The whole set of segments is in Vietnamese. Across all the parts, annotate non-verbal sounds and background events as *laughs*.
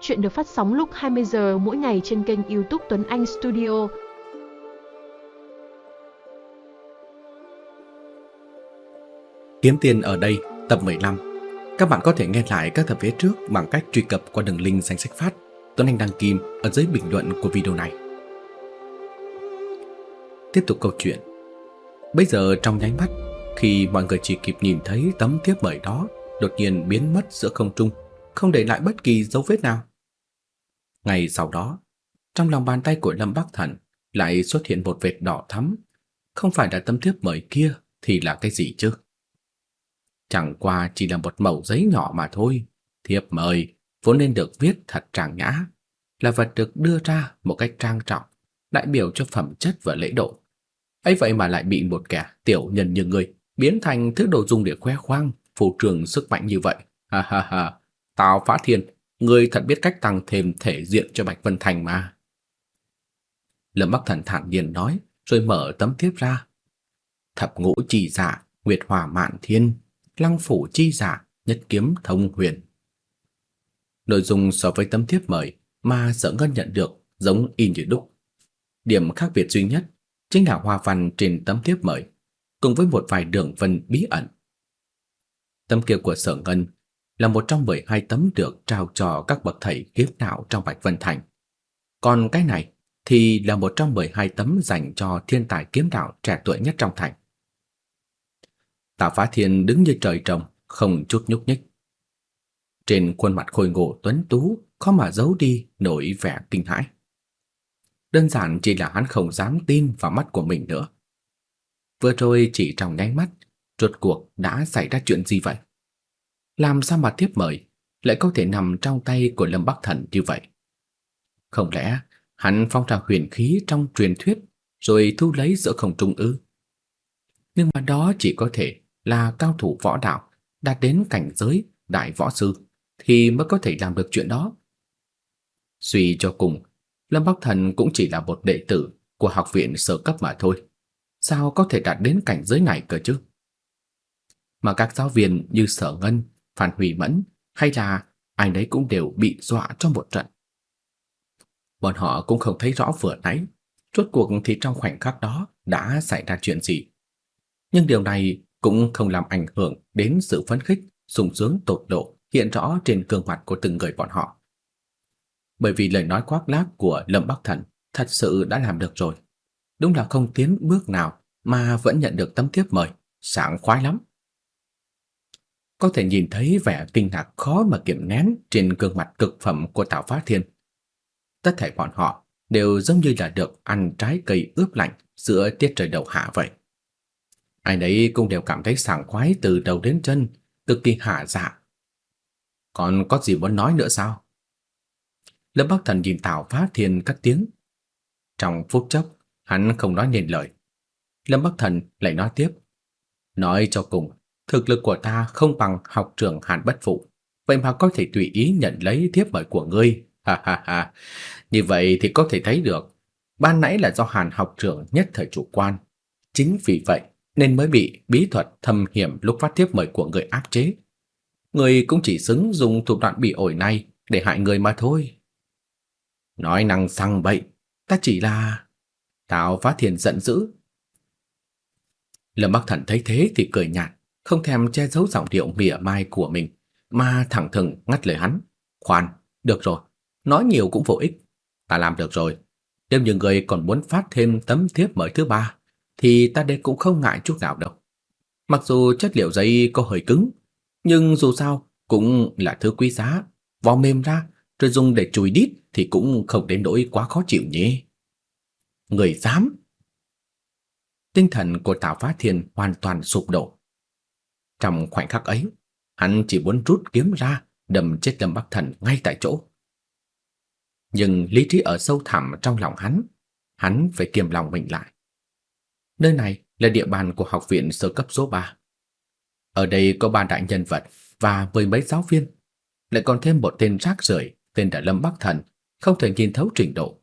Chuyện được phát sóng lúc 20 giờ mỗi ngày trên kênh YouTube Tuấn Anh Studio. Kiếm tiền ở đây, tập 15. Các bạn có thể nghe lại các tập phía trước bằng cách truy cập qua đường link danh sách phát Tuấn Anh đăng kim ở dưới bình luận của video này. Tiếp tục câu chuyện. Bây giờ trong nháy mắt, khi mọi người chỉ kịp nhìn thấy tấm thiếp mời đó đột nhiên biến mất giữa không trung, không để lại bất kỳ dấu vết nào. Ngày sau đó, trong lòng bàn tay của Lâm Bắc Thần lại xuất hiện một vệt đỏ thắm, không phải là tấm thiếp mời kia thì là cái gì chứ? Chẳng qua chỉ là một mẩu giấy nhỏ mà thôi, thiệp mời vốn nên được viết thật trang nhã, là vật được đưa ra một cách trang trọng, đại biểu cho phẩm chất và lễ độ. ấy vậy mà lại bị một kẻ tiểu nhân như ngươi biến thành thứ đồ dùng để khoe khoang, phô trương sức mạnh như vậy. Ha ha ha, Tào Phá Thiên, ngươi thật biết cách tăng thêm thể diện cho Bạch Vân Thành mà. Lâm Bắc Thần thản nhiên nói, rồi mở tấm thiếp ra. Thập ngũ chi giả, Nguyệt Hỏa Mạn Thiên, Lăng phủ chi giả, Nhất kiếm thông huyền. Nội dung so với tấm thiếp mời mà Sở Ngân nhận được giống y như đúc. Điểm khác biệt duy nhất chính là hoa văn trên tấm thiếp mời, cùng với một vài đường vân bí ẩn. Tấm kia của Sở Ngân là một trong 12 tấm được trao cho các bậc thầy kiếm đạo trong Bạch Vân Thành. Còn cái này thì là một trong 12 tấm dành cho thiên tài kiếm đạo trẻ tuổi nhất trong thành. Tạ Phá Thiên đứng như trời trồng, không chút nhúc nhích. Trên khuôn mặt khôi ngô tuấn tú khó mà giấu đi nỗi vẻ kinh hãi. Đơn giản chỉ là hắn không dám tin vào mắt của mình nữa. Vừa rồi chỉ trong nháy mắt, rốt cuộc đã xảy ra chuyện gì vậy? Làm sao mà tiếp mời lại có thể nằm trong tay của Lâm Bắc Thần như vậy? Không lẽ hắn phong trào huyền khí trong truyền thuyết rồi thu lấy giữa không trung ư? Nhưng mà đó chỉ có thể là cao thủ võ đạo đạt đến cảnh giới đại võ sư thì mới có thể làm được chuyện đó. Suy cho cùng, Lâm Bắc Thần cũng chỉ là một đệ tử của học viện sơ cấp mà thôi. Sao có thể đạt đến cảnh giới này cơ chứ? Mà các giáo viên như Sở Ngân, Phan Hủy Mẫn hay là ai nấy cũng đều bị dọa trong một trận. Bọn họ cũng không thấy rõ vừa nãy, rốt cuộc thì trong khoảnh khắc đó đã xảy ra chuyện gì. Nhưng điều này cũng không làm ảnh hưởng đến sự phấn khích, sung sướng tột độ hiện rõ trên gương mặt của từng người bọn họ. Bởi vì lời nói khoác lác của Lâm Bắc Thần thật sự đã làm được rồi. Đúng là không tiến bước nào mà vẫn nhận được tấm tiếp mời, sảng khoái lắm. Có thể nhìn thấy vẻ kinh ngạc khó mà kiềm nén trên gương mặt cực phẩm của Tào Phá Thiên. Tất thảy bọn họ đều giống như là được ăn trái cây ướp lạnh giữa tiết trời đầu hạ vậy. Ai nấy cũng đều cảm thấy sảng khoái từ đầu đến chân, cực kỳ hạ dạ. Còn có gì muốn nói nữa sao? Lâm Bắc Thần nhìn Tào Phá Thiên cắt tiếng. Trong phút chốc, hắn không nói nên lời. Lâm Bắc Thần lại nói tiếp. Nói cho cùng, thực lực của ta không bằng học trưởng Hàn Bất Phụ, vậy mà có thể tùy ý nhận lấy thiếp mời của ngươi. Ha ha ha. Như vậy thì có thể thấy được, ban nãy là do Hàn học trưởng nhất thời chủ quan. Chính vì vậy nên mới bị bí thuật thâm hiểm lúc phát thiếp mời của người áp chế. Người cũng chỉ xứng dùng thủ đoạn bị ổi này để hại người mà thôi. Nói năng sang bậy, ta chỉ là... Tào Phá Thiên giận dữ. Lâm Bắc Thần thấy thế thì cười nhạt, không thèm che giấu giọng điệu mỉa mai của mình, mà thẳng thừng ngắt lời hắn. Khoan, được rồi, nói nhiều cũng vô ích. Ta làm được rồi. Nếu như người còn muốn phát thêm tấm thiếp mời thứ ba, thì ta đây cũng không ngại chút nào đâu. Mặc dù chất liệu giấy có hơi cứng, nhưng dù sao cũng là thứ quý giá, vò mềm ra rồi dùng để chùi đít thì cũng không đến nỗi quá khó chịu nhỉ. Người dám! Tinh thần của Tào Phá Thiên hoàn toàn sụp đổ. Trong khoảnh khắc ấy, hắn chỉ muốn rút kiếm ra, đâm chết Lâm Bắc Thần ngay tại chỗ. Nhưng lý trí ở sâu thẳm trong lòng hắn, hắn phải kiềm lòng mình lại. Nơi này là địa bàn của học viện sơ cấp số 3. Ở đây có ba đại nhân vật và mười mấy giáo viên, lại còn thêm một tên rác rưởi tên là Lâm Bắc Thần, không thể nhìn thấu trình độ.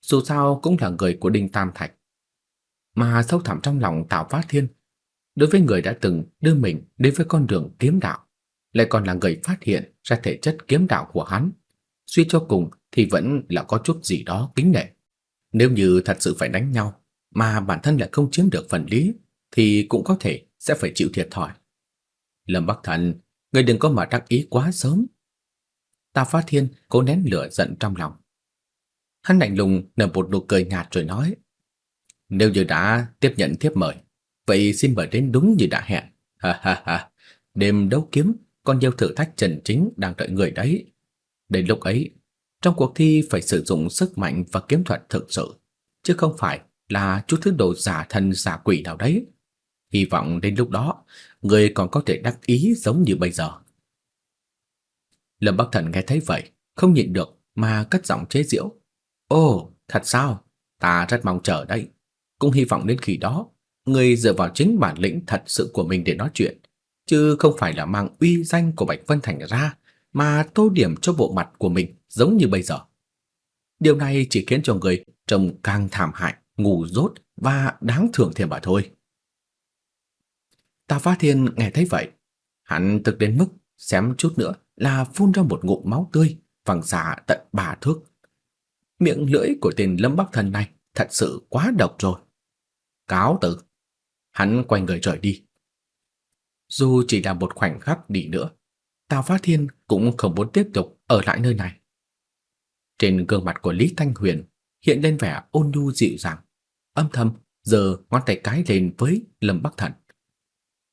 Dù sao cũng là người của Đinh Tam Thạch. Mà sâu thẳm trong lòng Tào Phát Thiên, đối với người đã từng đưa mình đến với con đường kiếm đạo, lại còn là người phát hiện ra thể chất kiếm đạo của hắn, suy cho cùng thì vẫn là có chút gì đó kính nể. Nếu như thật sự phải đánh nhau mà bản thân lại không chiếm được phần lý thì cũng có thể sẽ phải chịu thiệt thòi. Lâm Bắc Thần, ngươi đừng có mà đắc ý quá sớm. ta Phát Thiên cố nén lửa giận trong lòng. Hắn lạnh lùng nở một nụ cười nhạt rồi nói: "Nếu như đã tiếp nhận thiếp mời, vậy xin mời đến đúng như đã hẹn. Ha ha ha, đêm đấu kiếm còn nhiều thử thách chân chính đang đợi người đấy. Đến lúc ấy, trong cuộc thi phải sử dụng sức mạnh và kiếm thuật thực sự, chứ không phải là chút thứ đồ giả thần giả quỷ nào đấy. Hy vọng đến lúc đó, người còn có thể đắc ý giống như bây giờ. Lâm Bắc Thần nghe thấy vậy, không nhịn được mà cất giọng chế giễu. Ồ, thật sao? Ta rất mong chờ đấy. Cũng hy vọng đến khi đó, người dựa vào chính bản lĩnh thật sự của mình để nói chuyện, chứ không phải là mang uy danh của Bạch Vân Thành ra mà tô điểm cho bộ mặt của mình giống như bây giờ. Điều này chỉ khiến cho người trông càng thảm hại, ngu dốt và đáng thưởng thêm mà thôi. Tà Phá Thiên nghe thấy vậy, hắn thực đến mức xém chút nữa là phun ra một ngụm máu tươi văng xả tận bà thước. Miệng lưỡi của tên Lâm Bắc Thần này thật sự quá độc rồi. Cáo tử. Hắn quay người rời đi. Dù chỉ là một khoảnh khắc đi nữa, Tào Phát Thiên cũng không muốn tiếp tục ở lại nơi này. Trên gương mặt của Lý Thanh Huyền hiện lên vẻ ôn nhu dịu dàng, âm thầm giơ ngón tay cái lên với Lâm Bắc Thần.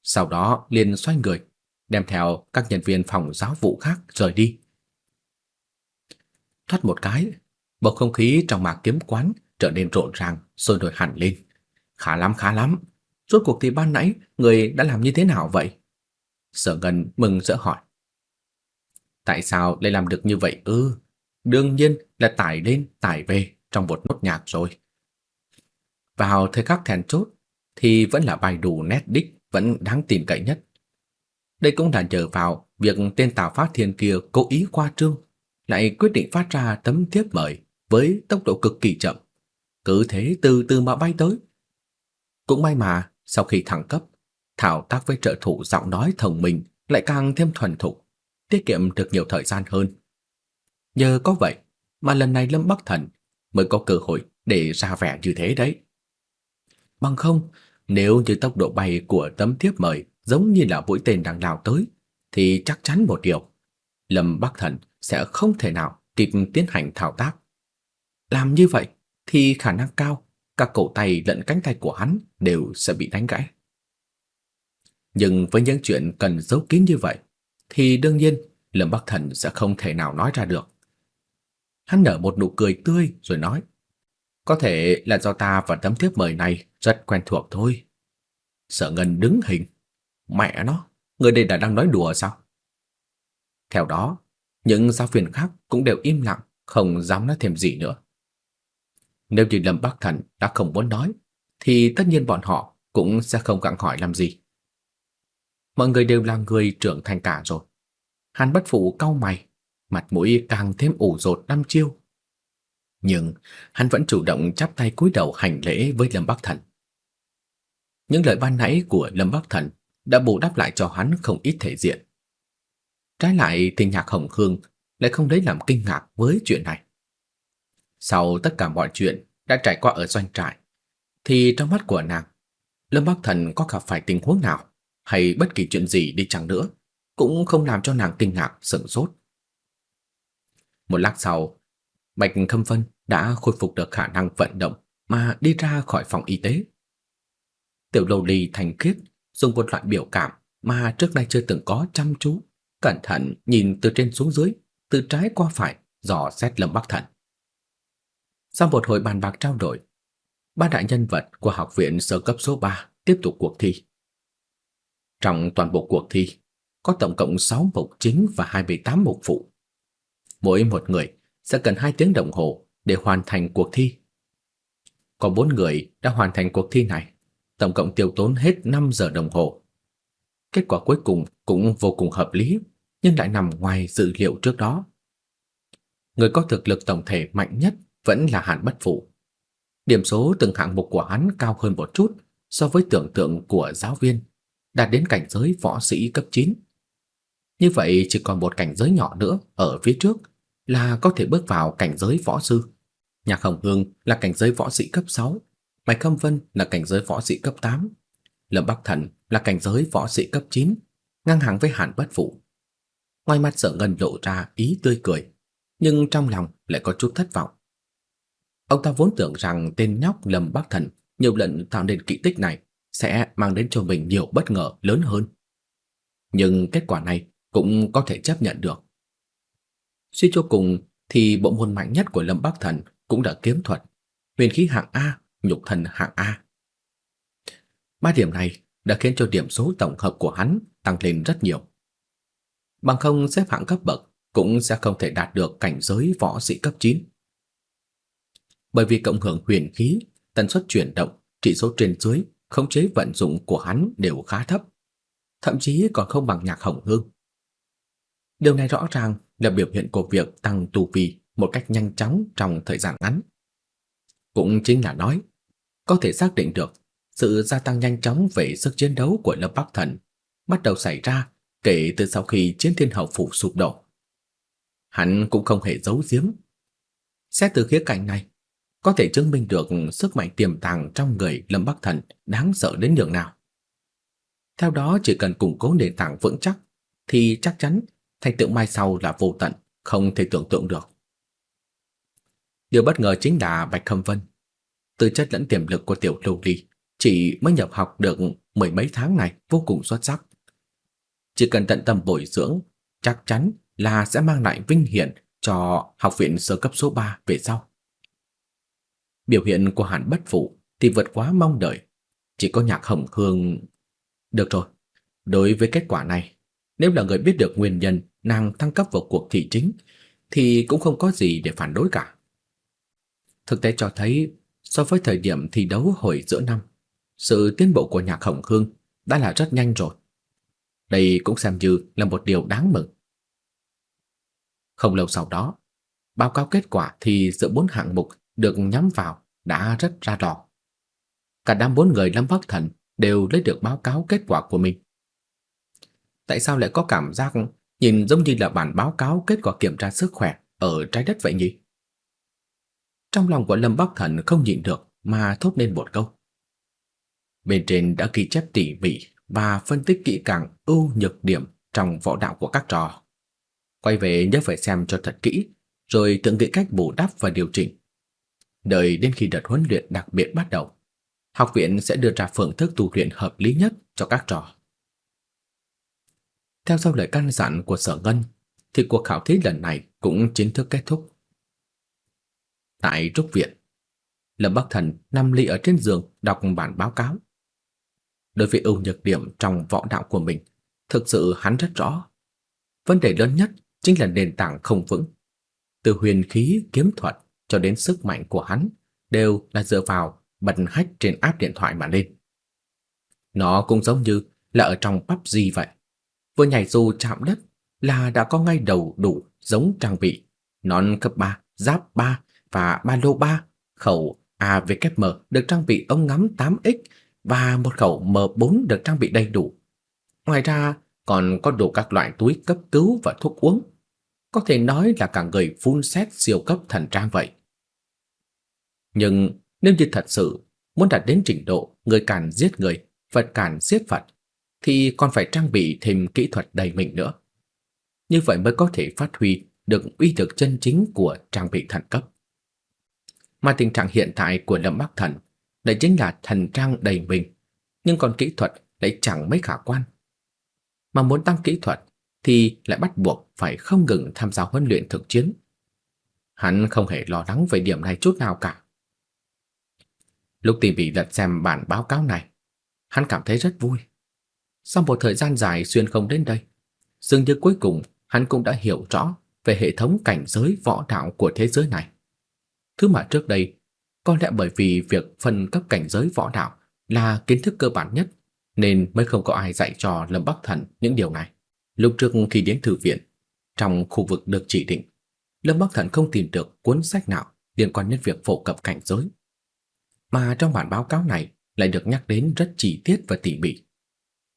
Sau đó liền xoay người, đem theo các nhân viên phòng giáo vụ khác rời đi. Thoát một cái, bầu không khí trong mạc kiếm quán trở nên rộn ràng, sôi nổi hẳn lên. Khá lắm, khá lắm. Rốt cuộc thì ban nãy người đã làm như thế nào vậy? Sở Ngân mừng rỡ hỏi. Tại sao lại làm được như vậy ư? Đương nhiên là tải lên, tải về trong một nốt nhạc rồi. Vào thời khắc then chốt thì vẫn là bài đủ nét đích vẫn đáng tin cậy nhất. Đây cũng là nhờ vào việc tên Tào Phát Thiên kia cố ý qua trương, lại quyết định phát ra tấm thiếp mời với tốc độ cực kỳ chậm. Cứ thế từ từ mà bay tới. Cũng may mà sau khi thăng cấp, thảo tác với trợ thủ giọng nói thông minh lại càng thêm thuần thục, tiết kiệm được nhiều thời gian hơn. Nhờ có vậy mà lần này Lâm Bắc Thần mới có cơ hội để ra vẻ như thế đấy. Bằng không, nếu như tốc độ bay của tấm thiếp mời giống như là mũi tên đang lao tới, thì chắc chắn một điều, Lâm Bắc Thần sẽ không thể nào kịp tiến hành thao tác. Làm như vậy thì khả năng cao các cổ tay lẫn cánh tay của hắn đều sẽ bị đánh gãy. Nhưng với những chuyện cần giấu kín như vậy, thì đương nhiên Lâm Bắc Thần sẽ không thể nào nói ra được. Hắn nở một nụ cười tươi rồi nói, có thể là do ta và tấm thiếp mời này rất quen thuộc thôi. Sở Ngân đứng hình. Mẹ nó, người đây đã đang nói đùa sao? Theo đó, những giáo viên khác cũng đều im lặng, không dám nói thêm gì nữa. Nếu như Lâm Bắc Thần đã không muốn nói, thì tất nhiên bọn họ cũng sẽ không gặng hỏi làm gì. Mọi người đều là người trưởng thành cả rồi. Hàn Bất Phụ cau mày, mặt mũi càng thêm ủ rột năm chiêu. Nhưng hắn vẫn chủ động chắp tay cúi đầu hành lễ với Lâm Bắc Thần. Những lời ban nãy của Lâm Bắc Thần đã bù đắp lại cho hắn không ít thể diện. Trái lại thì Nhạc Hồng Khương lại không lấy làm kinh ngạc với chuyện này. Sau tất cả mọi chuyện đã trải qua ở doanh trại, thì trong mắt của nàng, Lâm Bắc Thần có gặp phải tình huống nào hay bất kỳ chuyện gì đi chăng nữa, cũng không làm cho nàng kinh ngạc sửng sốt. Một lát sau, Bạch Khâm Vân đã khôi phục được khả năng vận động mà đi ra khỏi phòng y tế. Tiểu lầu Ly thành khiết dùng một loại biểu cảm mà trước nay chưa từng có chăm chú, cẩn thận nhìn từ trên xuống dưới, từ trái qua phải, dò xét Lâm Bắc Thần. Sau một hồi bàn bạc trao đổi, ba đại nhân vật của học viện sơ cấp số 3 tiếp tục cuộc thi. Trong toàn bộ cuộc thi, có tổng cộng 6 mục chính và 28 mục phụ. Mỗi một người sẽ cần 2 tiếng đồng hồ để hoàn thành cuộc thi. Có 4 người đã hoàn thành cuộc thi này, tổng cộng tiêu tốn hết 5 giờ đồng hồ. Kết quả cuối cùng cũng vô cùng hợp lý, nhưng lại nằm ngoài dự liệu trước đó. Người có thực lực tổng thể mạnh nhất vẫn là Hàn Bất Phụ. Điểm số từng hạng mục của hắn cao hơn một chút so với tưởng tượng của giáo viên, đạt đến cảnh giới võ sĩ cấp 9. Như vậy chỉ còn một cảnh giới nhỏ nữa ở phía trước, là có thể bước vào cảnh giới võ sư. Nhạc Hồng Hương là cảnh giới võ sĩ cấp 6, Bạch Khâm Vân là cảnh giới võ sĩ cấp 8, Lâm Bắc Thần là cảnh giới võ sĩ cấp 9, ngang hàng với Hàn Bất Phụ. Ngoài mặt Sở Ngân lộ ra ý tươi cười, nhưng trong lòng lại có chút thất vọng. Ông ta vốn tưởng rằng tên nhóc Lâm Bắc Thần nhiều lần tạo nên kỳ tích này sẽ mang đến cho mình nhiều bất ngờ lớn hơn. Nhưng kết quả này cũng có thể chấp nhận được. Suy cho cùng thì bộ môn mạnh nhất của Lâm Bắc Thần cũng đã kiếm thuật, huyền khí hạng A, nhục thần hạng A. Ba điểm này đã khiến cho điểm số tổng hợp của hắn tăng lên rất nhiều. Bằng không xếp hạng cấp bậc cũng sẽ không thể đạt được cảnh giới võ sĩ cấp 9. Bởi vì cộng hưởng huyền khí, tần suất chuyển động, chỉ số trên dưới, khống chế vận dụng của hắn đều khá thấp, thậm chí còn không bằng nhạc hồng hương. Điều này rõ ràng là biểu hiện của việc tăng tu vi một cách nhanh chóng trong thời gian ngắn. Cũng chính là nói, có thể xác định được sự gia tăng nhanh chóng về sức chiến đấu của Lâm Bắc Thần bắt đầu xảy ra kể từ sau khi chiến thiên hậu phủ sụp đổ. Hắn cũng không hề giấu giếm. Xét từ khía cạnh này, có thể chứng minh được sức mạnh tiềm tàng trong người Lâm Bắc Thần đáng sợ đến nhường nào. Theo đó chỉ cần củng cố nền tảng vững chắc thì chắc chắn thành tựu mai sau là vô tận, không thể tưởng tượng được. Điều bất ngờ chính là Bạch Khâm Vân. Tư chất lẫn tiềm lực của tiểu lưu ly chỉ mới nhập học được mười mấy tháng này vô cùng xuất sắc. Chỉ cần tận tâm bồi dưỡng, chắc chắn là sẽ mang lại vinh hiển cho học viện sơ cấp số 3 về sau. Biểu hiện của Hàn Bất Phụ thì vượt quá mong đợi, chỉ có Nhạc Hồng Hương. Được rồi, đối với kết quả này, nếu là người biết được nguyên nhân nàng thăng cấp vào cuộc thị chính thì cũng không có gì để phản đối cả. Thực tế cho thấy so với thời điểm thi đấu hồi giữa năm, sự tiến bộ của Nhạc Hồng Hương đã là rất nhanh rồi. Đây cũng xem như là một điều đáng mừng. Không lâu sau đó, báo cáo kết quả thì giữa bốn hạng mục được nhắm vào đã rất ra rõ. Cả đám bốn người Lâm Bắc Thần đều lấy được báo cáo kết quả của mình. Tại sao lại có cảm giác nhìn giống như là bản báo cáo kết quả kiểm tra sức khỏe ở trái đất vậy nhỉ? Trong lòng của Lâm Bắc Thần không nhịn được mà thốt lên một câu. Bên trên đã ghi chép tỉ mỉ và phân tích kỹ càng ưu nhược điểm trong võ đạo của các trò. Quay về nhớ phải xem cho thật kỹ, rồi tự nghĩ cách bù đắp và điều chỉnh. Đợi đến khi đợt huấn luyện đặc biệt bắt đầu, học viện sẽ đưa ra phương thức tu luyện hợp lý nhất cho các trò. Theo sau lời căn dặn của Sở Ngân, thì cuộc khảo thí lần này cũng chính thức kết thúc. Tại trúc viện, Lâm Bắc Thần nằm lì ở trên giường đọc bản báo cáo. Đối với ưu nhược điểm trong võ đạo của mình, thực sự hắn rất rõ. Vấn đề lớn nhất chính là nền tảng không vững. Từ huyền khí, kiếm thuật cho đến sức mạnh của hắn đều là dựa vào bật hack trên app điện thoại mà lên. Nó cũng giống như là ở trong PUBG vậy. Vừa nhảy dù chạm đất là đã có ngay đầu đủ giống trang bị nón cấp 3, giáp 3 và ba lô 3, khẩu AVKM được trang bị ống ngắm 8X và một khẩu M4 được trang bị đầy đủ. Ngoài ra còn có đủ các loại túi cấp cứu và thuốc uống. Có thể nói là cả người full set siêu cấp thần trang vậy. Nhưng nếu như thật sự muốn đạt đến trình độ người càn giết người, Phật càn giết Phật, thì còn phải trang bị thêm kỹ thuật đầy mình nữa. Như vậy mới có thể phát huy được uy lực chân chính của trang bị thần cấp. Mà tình trạng hiện tại của Lâm Bắc Thần đã chính là thần trang đầy mình, nhưng còn kỹ thuật lại chẳng mấy khả quan. Mà muốn tăng kỹ thuật thì lại bắt buộc phải không ngừng tham gia huấn luyện thực chiến. Hắn không hề lo lắng về điểm này chút nào cả. Lúc tìm mỉ lật xem bản báo cáo này, hắn cảm thấy rất vui. Sau một thời gian dài xuyên không đến đây, dường như cuối cùng hắn cũng đã hiểu rõ về hệ thống cảnh giới võ đạo của thế giới này. Thứ mà trước đây, có lẽ bởi vì việc phân cấp cảnh giới võ đạo là kiến thức cơ bản nhất, nên mới không có ai dạy cho Lâm Bắc Thần những điều này. Lúc trước khi đến thư viện, trong khu vực được chỉ định, Lâm Bắc Thần không tìm được cuốn sách nào liên quan đến việc phổ cập cảnh giới. Mà trong bản báo cáo này lại được nhắc đến rất chi tiết và tỉ mỉ.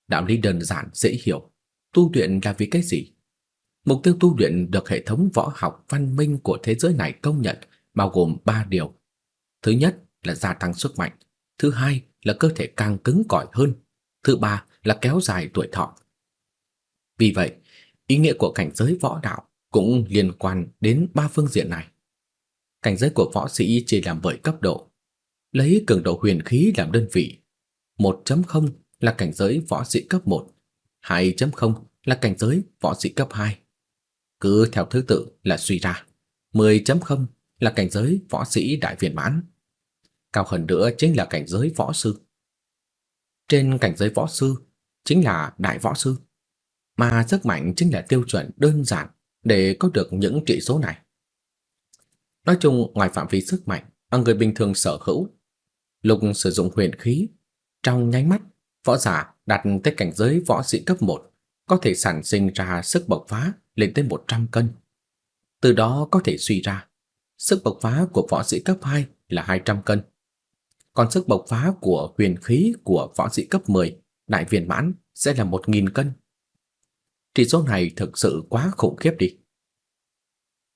Đạo lý đơn giản dễ hiểu, tu luyện là vì cái gì? Mục tiêu tu luyện được hệ thống võ học văn minh của thế giới này công nhận bao gồm 3 điều. Thứ nhất là gia tăng sức mạnh, thứ hai là cơ thể càng cứng cỏi hơn, thứ ba là kéo dài tuổi thọ. Vì vậy, ý nghĩa của cảnh giới võ đạo cũng liên quan đến ba phương diện này. Cảnh giới của võ sĩ chia làm bởi cấp độ, lấy cường độ huyền khí làm đơn vị. 1.0 là cảnh giới võ sĩ cấp 1, 2.0 là cảnh giới võ sĩ cấp 2. Cứ theo thứ tự là suy ra. 10.0 là cảnh giới võ sĩ đại viên mãn. Cao hơn nữa chính là cảnh giới võ sư. Trên cảnh giới võ sư chính là đại võ sư, mà sức mạnh chính là tiêu chuẩn đơn giản để có được những trị số này. Nói chung, ngoài phạm vi sức mạnh mà người bình thường sở hữu, Lục sử dụng huyền khí, trong nháy mắt, võ giả đạt tới cảnh giới võ sĩ cấp 1 có thể sản sinh ra sức bộc phá lên tới 100 cân. Từ đó có thể suy ra, sức bộc phá của võ sĩ cấp 2 là 200 cân. Còn sức bộc phá của huyền khí của võ sĩ cấp 10 đại viên mãn sẽ là 1000 cân. Chỉ số này thực sự quá khủng khiếp đi.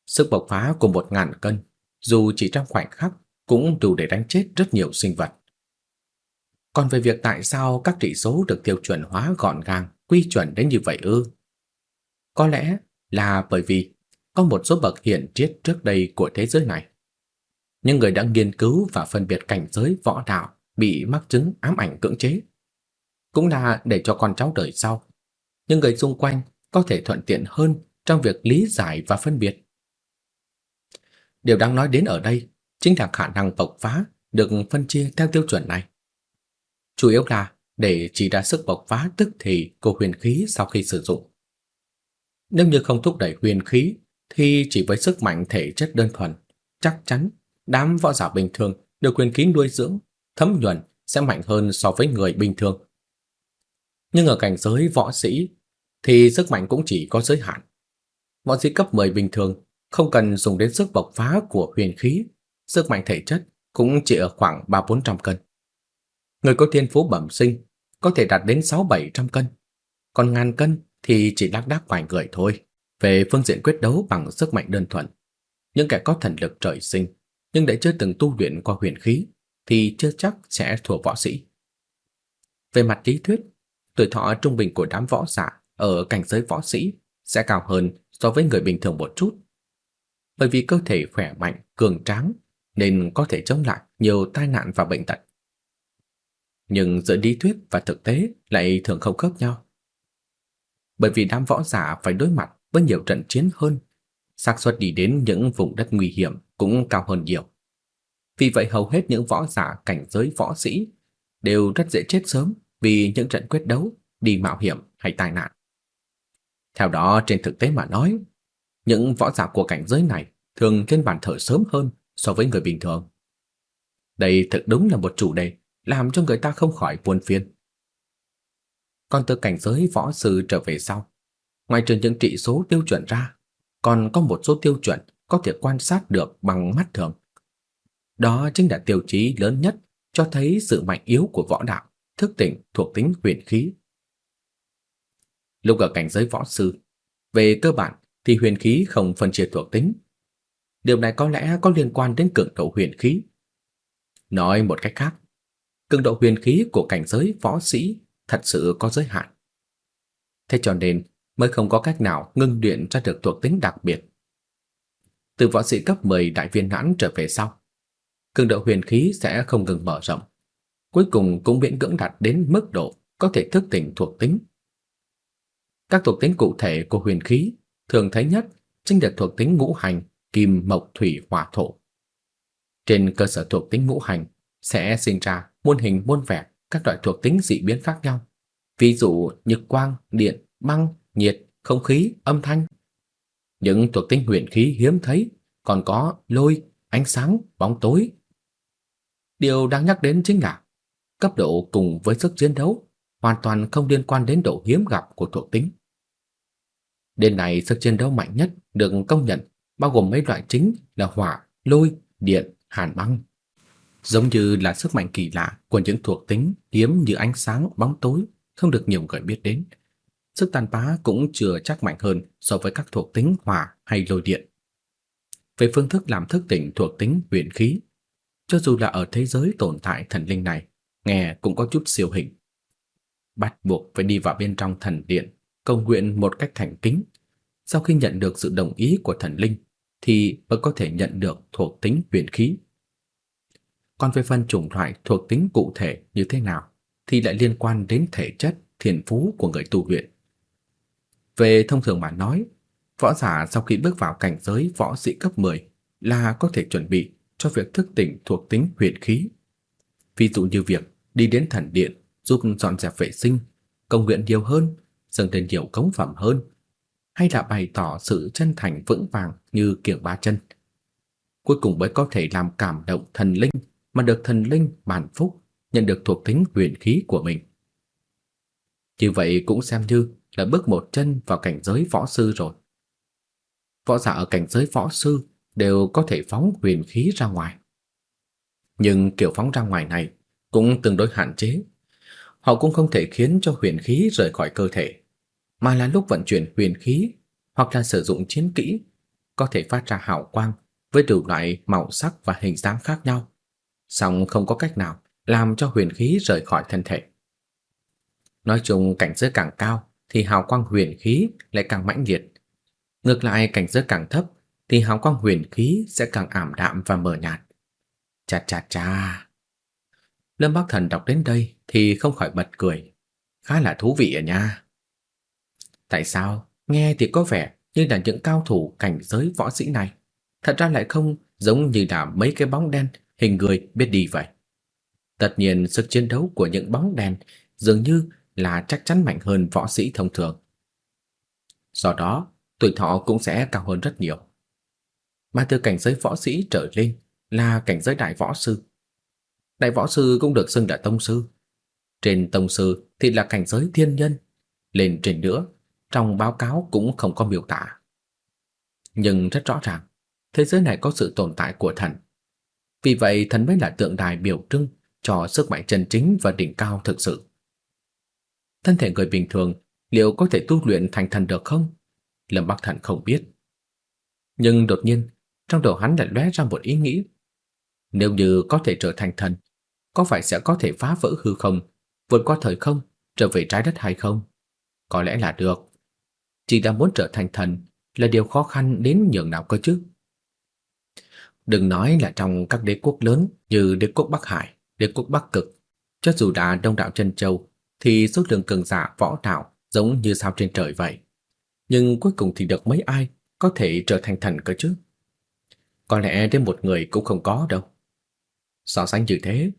Sức bộc phá của 1000 cân, dù chỉ trong khoảnh khắc cũng đủ để đánh chết rất nhiều sinh vật. Còn về việc tại sao các trị số được tiêu chuẩn hóa gọn gàng, quy chuẩn đến như vậy ư? Có lẽ là bởi vì có một số bậc hiển triết trước đây của thế giới này. Những người đã nghiên cứu và phân biệt cảnh giới võ đạo bị mắc chứng ám ảnh cưỡng chế. Cũng là để cho con cháu đời sau, những người xung quanh có thể thuận tiện hơn trong việc lý giải và phân biệt. Điều đáng nói đến ở đây chính là khả năng bộc phá được phân chia theo tiêu chuẩn này. Chủ yếu là để chỉ ra sức bộc phá tức thì của huyền khí sau khi sử dụng. Nếu như không thúc đẩy huyền khí thì chỉ với sức mạnh thể chất đơn thuần, chắc chắn đám võ giả bình thường được huyền khí nuôi dưỡng, thấm nhuần sẽ mạnh hơn so với người bình thường. Nhưng ở cảnh giới võ sĩ thì sức mạnh cũng chỉ có giới hạn. Võ sĩ cấp 10 bình thường không cần dùng đến sức bộc phá của huyền khí, sức mạnh thể chất cũng chỉ ở khoảng 3-400 cân. Người có thiên phú bẩm sinh có thể đạt đến 6-700 cân, còn ngàn cân thì chỉ đắc đắc vài người thôi. Về phương diện quyết đấu bằng sức mạnh đơn thuần, những kẻ có thần lực trời sinh nhưng đã chưa từng tu luyện qua huyền khí thì chưa chắc sẽ thua võ sĩ. Về mặt lý thuyết, tuổi thọ trung bình của đám võ giả ở cảnh giới võ sĩ sẽ cao hơn so với người bình thường một chút. Bởi vì cơ thể khỏe mạnh, cường tráng nên có thể chống lại nhiều tai nạn và bệnh tật. Nhưng giữa lý thuyết và thực tế lại thường không khớp nhau. Bởi vì đám võ giả phải đối mặt với nhiều trận chiến hơn, xác suất đi đến những vùng đất nguy hiểm cũng cao hơn nhiều. Vì vậy hầu hết những võ giả cảnh giới võ sĩ đều rất dễ chết sớm vì những trận quyết đấu, đi mạo hiểm hay tai nạn. Theo đó, trên thực tế mà nói, những võ giả của cảnh giới này thường lên bàn thờ sớm hơn so với người bình thường. Đây thật đúng là một chủ đề làm cho người ta không khỏi buồn phiền. Còn từ cảnh giới võ sư trở về sau, ngoài trừ những trị số tiêu chuẩn ra, còn có một số tiêu chuẩn có thể quan sát được bằng mắt thường. Đó chính là tiêu chí lớn nhất cho thấy sự mạnh yếu của võ đạo, thức tỉnh thuộc tính huyền khí. Lúc ở cảnh giới võ sư, về cơ bản thì huyền khí không phân chia thuộc tính. Điều này có lẽ có liên quan đến cường độ huyền khí. Nói một cách khác, cường độ huyền khí của cảnh giới võ sĩ thật sự có giới hạn. Thế cho nên mới không có cách nào ngưng luyện ra được thuộc tính đặc biệt. Từ võ sĩ cấp 10 đại viên mãn trở về sau, cường độ huyền khí sẽ không ngừng mở rộng, cuối cùng cũng miễn cưỡng đạt đến mức độ có thể thức tỉnh thuộc tính. Các thuộc tính cụ thể của huyền khí thường thấy nhất chính là thuộc tính ngũ hành kim, mộc, thủy, hỏa, thổ. Trên cơ sở thuộc tính ngũ hành sẽ sinh ra muôn hình muôn vẻ các loại thuộc tính dị biến khác nhau. Ví dụ như quang, điện, băng, nhiệt, không khí, âm thanh. Những thuộc tính huyền khí hiếm thấy còn có lôi, ánh sáng, bóng tối. Điều đáng nhắc đến chính là cấp độ cùng với sức chiến đấu hoàn toàn không liên quan đến độ hiếm gặp của thuộc tính. Đến này sức chiến đấu mạnh nhất được công nhận bao gồm mấy loại chính là hỏa, lôi, điện, hàn băng. Giống như là sức mạnh kỳ lạ của những thuộc tính hiếm như ánh sáng, bóng tối không được nhiều người biết đến. sức tàn phá cũng chưa chắc mạnh hơn so với các thuộc tính hỏa hay lôi điện. Về phương thức làm thức tỉnh thuộc tính huyền khí, cho dù là ở thế giới tồn tại thần linh này, nghe cũng có chút siêu hình. Bắt buộc phải đi vào bên trong thần điện, cầu nguyện một cách thành kính. Sau khi nhận được sự đồng ý của thần linh, thì mới có thể nhận được thuộc tính huyền khí. Còn về phần chủng loại thuộc tính cụ thể như thế nào, thì lại liên quan đến thể chất, thiên phú của người tu luyện. Về thông thường mà nói, võ giả sau khi bước vào cảnh giới võ sĩ cấp 10 là có thể chuẩn bị cho việc thức tỉnh thuộc tính huyền khí. Ví dụ như việc đi đến thần điện giúp dọn dẹp vệ sinh, công nguyện nhiều hơn, dâng lên nhiều cống phẩm hơn, hay là bày tỏ sự chân thành vững vàng như kiểu ba chân. Cuối cùng mới có thể làm cảm động thần linh mà được thần linh ban phúc, nhận được thuộc tính huyền khí của mình. Như vậy cũng xem như là bước một chân vào cảnh giới võ sư rồi. Võ giả ở cảnh giới võ sư đều có thể phóng huyền khí ra ngoài. Nhưng kiểu phóng ra ngoài này cũng tương đối hạn chế. Họ cũng không thể khiến cho huyền khí rời khỏi cơ thể, mà là lúc vận chuyển huyền khí hoặc là sử dụng chiến kỹ có thể phát ra hào quang với đủ loại màu sắc và hình dáng khác nhau, song không có cách nào làm cho huyền khí rời khỏi thân thể. Nói chung cảnh giới càng cao thì hào quang huyền khí lại càng mãnh liệt. Ngược lại cảnh giới càng thấp thì hào quang huyền khí sẽ càng ảm đạm và mờ nhạt. Chà chà chà. Lâm Bắc Thần đọc đến đây thì không khỏi bật cười. Khá là thú vị à nha. Tại sao? Nghe thì có vẻ như là những cao thủ cảnh giới võ sĩ này. Thật ra lại không giống như là mấy cái bóng đen hình người biết đi vậy. Tất nhiên sức chiến đấu của những bóng đen dường như là chắc chắn mạnh hơn võ sĩ thông thường. Do đó, tuổi thọ cũng sẽ cao hơn rất nhiều. Mà từ cảnh giới võ sĩ trở lên là cảnh giới đại võ sư. Đại võ sư cũng được xưng là tông sư. Trên tông sư thì là cảnh giới thiên nhân, lên trên nữa, trong báo cáo cũng không có miêu tả. Nhưng rất rõ ràng, thế giới này có sự tồn tại của thần. Vì vậy thần mới là tượng đài biểu trưng cho sức mạnh chân chính và đỉnh cao thực sự. Thân thể người bình thường liệu có thể tu luyện thành thần được không? Lâm Bắc Thần không biết. Nhưng đột nhiên, trong đầu hắn lại lóe ra một ý nghĩ. Nếu như có thể trở thành thần, có phải sẽ có thể phá vỡ hư không, vượt qua thời không, trở về trái đất hay không? Có lẽ là được. Chỉ đã muốn trở thành thần là điều khó khăn đến nhường nào cơ chứ. Đừng nói là trong các đế quốc lớn như đế quốc Bắc Hải, đế quốc Bắc Cực, cho dù đã đông đảo chân châu, thì số lượng cường giả võ đạo giống như sao trên trời vậy. Nhưng cuối cùng thì được mấy ai có thể trở thành thần cơ chứ? Có lẽ đến một người cũng không có đâu. So sánh như thế,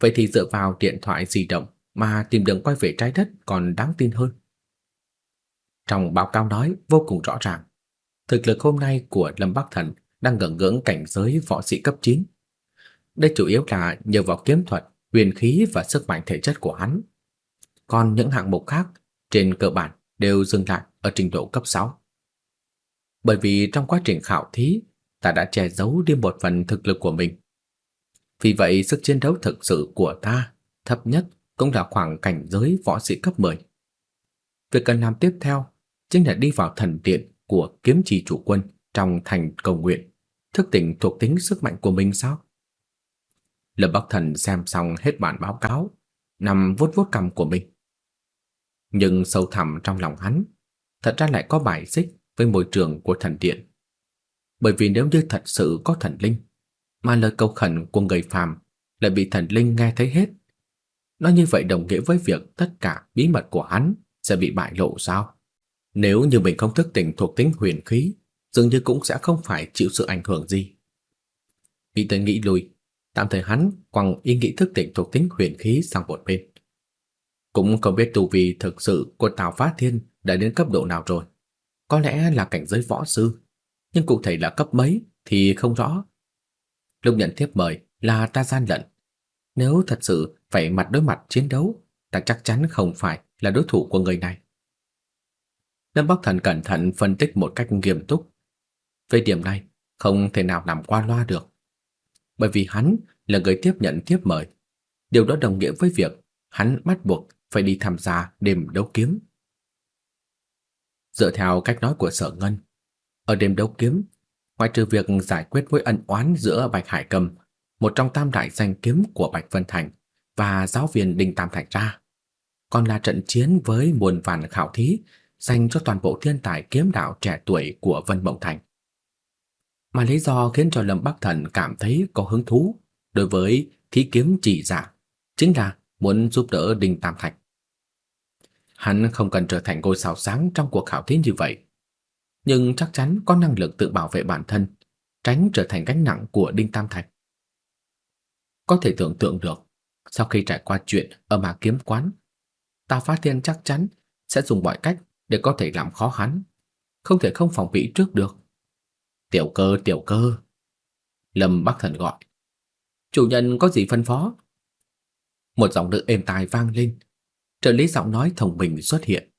vậy thì dựa vào điện thoại di động mà tìm đường quay về trái đất còn đáng tin hơn. Trong báo cáo nói vô cùng rõ ràng, thực lực hôm nay của Lâm Bắc Thần đang gần ngưỡng cảnh giới võ sĩ cấp 9. Đây chủ yếu là nhờ vào kiếm thuật, huyền khí và sức mạnh thể chất của hắn. Còn những hạng mục khác trên cơ bản đều dừng lại ở trình độ cấp 6. Bởi vì trong quá trình khảo thí, ta đã che giấu đi một phần thực lực của mình. Vì vậy sức chiến đấu thực sự của ta thấp nhất cũng là khoảng cảnh giới võ sĩ cấp 10. Việc cần làm tiếp theo chính là đi vào thần điện của kiếm trì chủ quân trong thành cầu nguyện, thức tỉnh thuộc tính sức mạnh của mình sao? Lâm Bắc Thần xem xong hết bản báo cáo, nằm vuốt vuốt cằm của mình. Nhưng sâu thẳm trong lòng hắn, thật ra lại có bài xích với môi trường của thần điện. Bởi vì nếu như thật sự có thần linh, mà lời cầu khẩn của người phàm lại bị thần linh nghe thấy hết, nó như vậy đồng nghĩa với việc tất cả bí mật của hắn sẽ bị bại lộ sao? Nếu như mình không thức tỉnh thuộc tính huyền khí, dường như cũng sẽ không phải chịu sự ảnh hưởng gì. Nghĩ tới nghĩ lui, tạm thời hắn quăng ý nghĩ thức tỉnh thuộc tính huyền khí sang một bên. Cũng không biết tu vi thực sự của Tào Phát Thiên đã đến cấp độ nào rồi. Có lẽ là cảnh giới võ sư, nhưng cụ thể là cấp mấy thì không rõ. Lúc nhận thiếp mời là ta gian lận. Nếu thật sự phải mặt đối mặt chiến đấu, ta chắc chắn không phải là đối thủ của người này. Lâm Bắc Thần cẩn thận phân tích một cách nghiêm túc. Về điểm này, không thể nào làm qua loa được. Bởi vì hắn là người tiếp nhận tiếp mời. Điều đó đồng nghĩa với việc hắn bắt buộc phải đi tham gia đêm đấu kiếm. Dựa theo cách nói của Sở Ngân, ở đêm đấu kiếm, ngoài trừ việc giải quyết mối ân oán giữa Bạch Hải Cầm, một trong tam đại danh kiếm của Bạch Vân Thành và giáo viên Đinh Tam Thành ra, còn là trận chiến với muôn vàn khảo thí dành cho toàn bộ thiên tài kiếm đạo trẻ tuổi của Vân Mộng Thành. Mà lý do khiến cho Lâm Bắc Thần cảm thấy có hứng thú đối với thí kiếm chỉ giả chính là muốn giúp đỡ Đinh Tam Thạch. Hắn không cần trở thành ngôi sao sáng trong cuộc khảo thí như vậy, nhưng chắc chắn có năng lực tự bảo vệ bản thân, tránh trở thành gánh nặng của Đinh Tam Thạch. Có thể tưởng tượng được, sau khi trải qua chuyện ở mà kiếm quán, Tào Phá Thiên chắc chắn sẽ dùng mọi cách để có thể làm khó hắn, không thể không phòng bị trước được. Tiểu cơ, tiểu cơ. Lâm Bắc Thần gọi. Chủ nhân có gì phân phó? Một giọng nữ êm tai vang lên. Trợ lý giọng nói thông minh xuất hiện.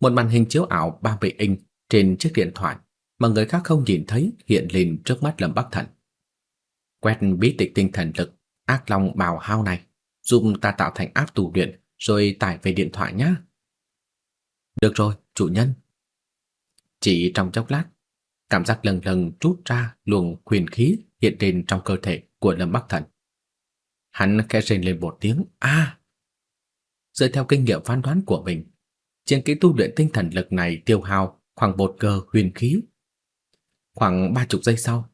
Một màn hình chiếu ảo 30 inch trên chiếc điện thoại mà người khác không nhìn thấy hiện lên trước mắt Lâm Bắc Thần. Quét bí tịch tinh thần lực, ác long bào hao này, giúp ta tạo thành áp tù luyện rồi tải về điện thoại nhé. Được rồi, chủ nhân. Chỉ trong chốc lát, cảm giác lần lần trút ra luồng huyền khí hiện lên trong cơ thể của Lâm Bắc Thần. Hắn khẽ rên lên một tiếng a. Dựa theo kinh nghiệm phán đoán của mình, chiến kỹ tu luyện tinh thần lực này tiêu hao khoảng một cơ huyền khí. Khoảng ba chục giây sau,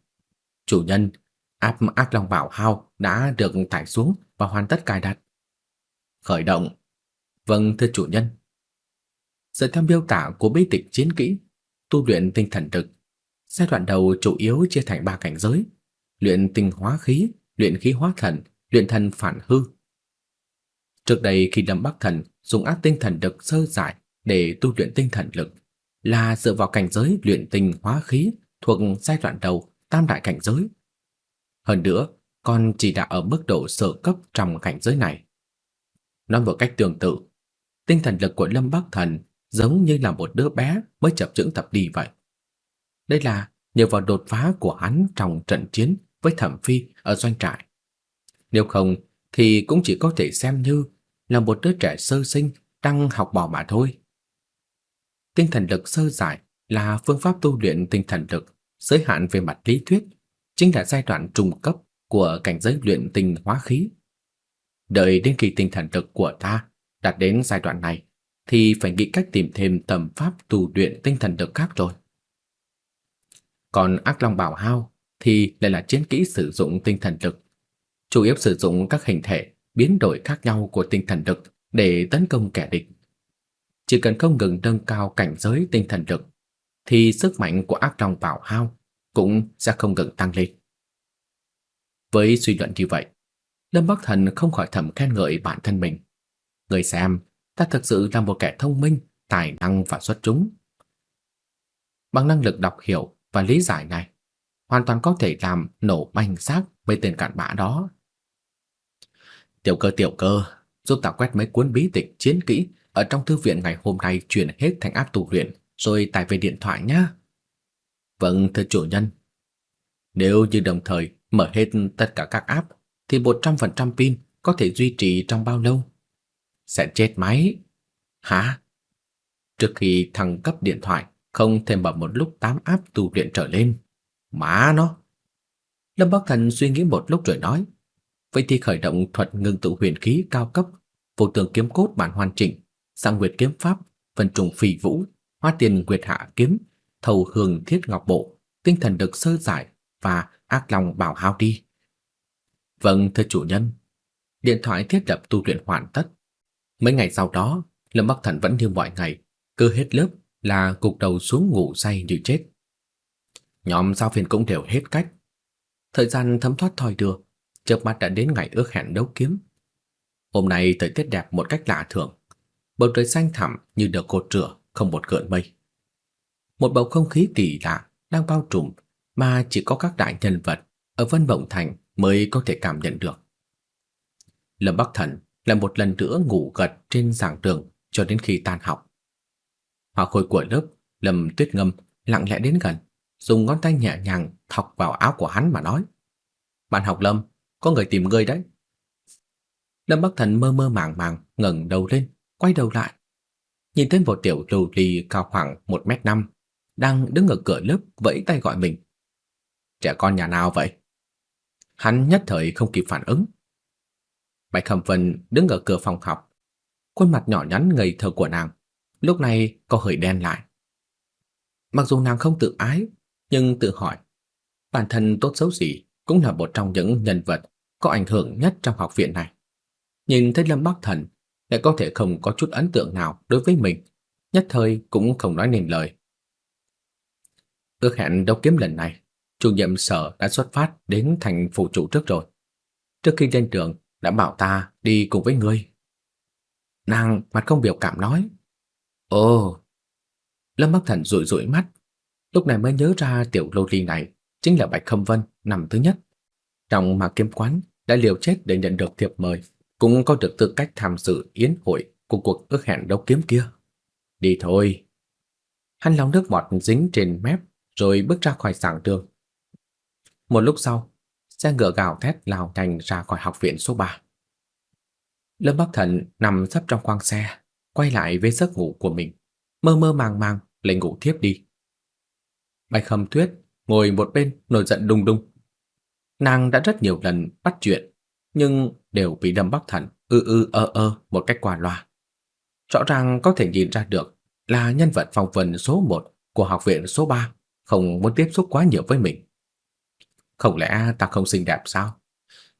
chủ nhân áp ác long bảo hao đã được tải xuống và hoàn tất cài đặt. Khởi động. Vâng thưa chủ nhân. Dựa theo miêu tả của bí tịch chiến kỹ, tu luyện tinh thần lực, giai đoạn đầu chủ yếu chia thành ba cảnh giới: luyện tinh hóa khí, luyện khí hóa thần, luyện thần phản hư. Trước đây khi Lâm Bắc Thần dùng ác tinh thần lực sơ giải để tu luyện tinh thần lực, là dựa vào cảnh giới luyện tinh hóa khí thuộc giai đoạn đầu tam đại cảnh giới. Hơn nữa, còn chỉ đã ở mức độ sơ cấp trong cảnh giới này. Nói một cách tương tự, tinh thần lực của Lâm Bắc Thần giống như là một đứa bé mới chập chững tập đi vậy. Đây là nhờ vào đột phá của hắn trong trận chiến với Thẩm Phi ở doanh trại. Nếu không thì cũng chỉ có thể xem như là một đứa trẻ sơ sinh đang học bò mà thôi. Tinh thần lực sơ giải là phương pháp tu luyện tinh thần lực giới hạn về mặt lý thuyết, chính là giai đoạn trung cấp của cảnh giới luyện tinh hóa khí. Đợi đến khi tinh thần lực của ta đạt đến giai đoạn này thì phải nghĩ cách tìm thêm tầm pháp tu luyện tinh thần được khác rồi. Còn ác long bảo hao thì lại là chiến kỹ sử dụng tinh thần lực, chủ yếu sử dụng các hình thể biến đổi khác nhau của tinh thần lực để tấn công kẻ địch. Chỉ cần không ngừng nâng cao cảnh giới tinh thần lực thì sức mạnh của ác long bảo hao cũng sẽ không ngừng tăng lên. Với suy luận như vậy, Lâm Bắc Thần không khỏi thầm khen ngợi bản thân mình. Người xem, ta thực sự là một kẻ thông minh, tài năng và xuất chúng. Bằng năng lực đọc hiểu và lý giải này, hoàn toàn có thể làm nổ banh xác mấy tên cặn bã đó. Tiểu cơ tiểu cơ, giúp ta quét mấy cuốn bí tịch chiến kỹ ở trong thư viện ngày hôm nay chuyển hết thành áp tù luyện rồi tải về điện thoại nhá. Vâng thưa chủ nhân. Nếu như đồng thời mở hết tất cả các app thì 100% pin có thể duy trì trong bao lâu? Sẽ chết máy. Hả? Trước khi thăng cấp điện thoại, không thêm bật một lúc 8 áp tu luyện trở lên. Má nó. Lâm Bắc Thần suy nghĩ một lúc rồi nói, vậy thì khởi động thuật ngưng tụ huyền khí cao cấp, vô tường kiếm cốt bản hoàn chỉnh, sang nguyệt kiếm pháp, phần trùng phỉ vũ, hoa tiền nguyệt hạ kiếm, thầu hương thiết ngọc bộ, tinh thần được sơ giải và ác lòng bảo hao đi. Vâng thưa chủ nhân. Điện thoại thiết lập tu luyện hoàn tất. Mấy ngày sau đó, Lâm Bắc Thần vẫn như mọi ngày, cứ hết lớp là cục đầu xuống ngủ say như chết. Nhóm giáo viên cũng đều hết cách. Thời gian thấm thoát thoi đưa, chớp mắt đã đến ngày ước hẹn đấu kiếm. Hôm nay thời tiết đẹp một cách lạ thường. Bầu trời xanh thẳm như được cột rửa, không một cơn mây. Một bầu không khí kỳ lạ đang bao trùm mà chỉ có các đại nhân vật ở Vân Mộng Thành mới có thể cảm nhận được. Lâm Bắc Thần lại một lần nữa ngủ gật trên giảng đường cho đến khi tan học. Hoa khôi của lớp, Lâm Tuyết Ngâm lặng lẽ đến gần, dùng ngón tay nhẹ nhàng thọc vào áo của hắn mà nói: "Bạn học Lâm, có người tìm ngươi đấy." Lâm Bắc Thần mơ mơ màng màng ngẩng đầu lên, quay đầu lại. nhìn thấy một tiểu lưu ly cao khoảng 1 mét năm đang đứng ở cửa lớp vẫy tay gọi mình. Trẻ con nhà nào vậy? Hắn nhất thời không kịp phản ứng. Bạch Khâm Vân đứng ở cửa phòng học, khuôn mặt nhỏ nhắn ngây thơ của nàng lúc này có hơi đen lại. Mặc dù nàng không tự ái, nhưng tự hỏi, bản thân tốt xấu gì cũng là một trong những nhân vật có ảnh hưởng nhất trong học viện này. Nhìn thấy Lâm Bắc Thần lại có thể không có chút ấn tượng nào đối với mình, nhất thời cũng không nói nên lời. Ước hẹn đấu kiếm lần này, chủ nhiệm sở đã xuất phát đến thành phủ chủ trước rồi. Trước khi lên trường đã bảo ta đi cùng với ngươi. Nàng mặt không biểu cảm nói. Ồ! Lâm Bắc Thần rụi rụi mắt, lúc này mới nhớ ra tiểu lô ly này chính là Bạch Khâm Vân nằm thứ nhất. Trong mà kiếm quán đã liều chết để nhận được thiệp mời, cũng có được tư cách tham dự yến hội của cuộc ước hẹn đấu kiếm kia. Đi thôi. Hắn lòng nước bọt dính trên mép rồi bước ra khỏi giảng đường. Một lúc sau, xe ngựa gào thét lao nhanh ra khỏi học viện số 3. Lâm Bắc Thần nằm sấp trong khoang xe, quay lại với giấc ngủ của mình, mơ mơ màng màng lại ngủ thiếp đi. Bạch Khâm Tuyết ngồi một bên nổi giận đùng đùng. Nàng đã rất nhiều lần bắt chuyện, nhưng đều bị Lâm Bắc Thần ư ư ơ ơ một cách qua loa. Rõ ràng có thể nhìn ra được là nhân vật phong vân số 1 của học viện số 3 không muốn tiếp xúc quá nhiều với mình. Không lẽ ta không xinh đẹp sao?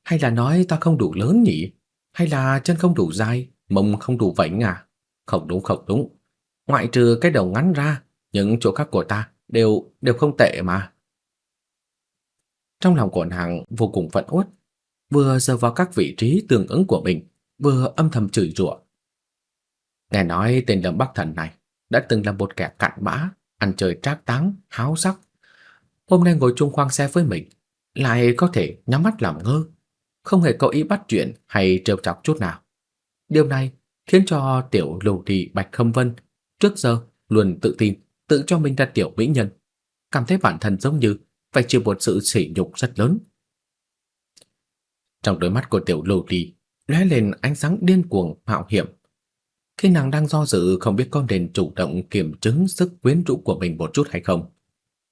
Hay là nói ta không đủ lớn nhỉ? Hay là chân không đủ dài, mông không đủ vảnh à? Không đúng không đúng. Ngoại trừ cái đầu ngắn ra, những chỗ khác của ta đều đều không tệ mà. Trong lòng của nàng vô cùng phẫn uất, vừa giờ vào các vị trí tương ứng của mình, vừa âm thầm chửi rủa. Nghe nói tên Lâm Bắc Thần này đã từng là một kẻ cặn bã, ăn chơi trác táng, háo sắc. Hôm nay ngồi chung khoang xe với mình, lại có thể nhắm mắt làm ngơ, không hề có ý bắt chuyện hay trêu chọc chút nào. Điều này khiến cho tiểu Lưu thị Bạch Khâm Vân trước giờ luôn tự tin, tự cho mình là tiểu mỹ nhân, cảm thấy bản thân giống như phải chịu một sự sỉ nhục rất lớn. Trong đôi mắt của tiểu Lưu thị lóe lên ánh sáng điên cuồng mạo hiểm. Khi nàng đang do dự không biết có nên chủ động kiểm chứng sức quyến rũ của mình một chút hay không,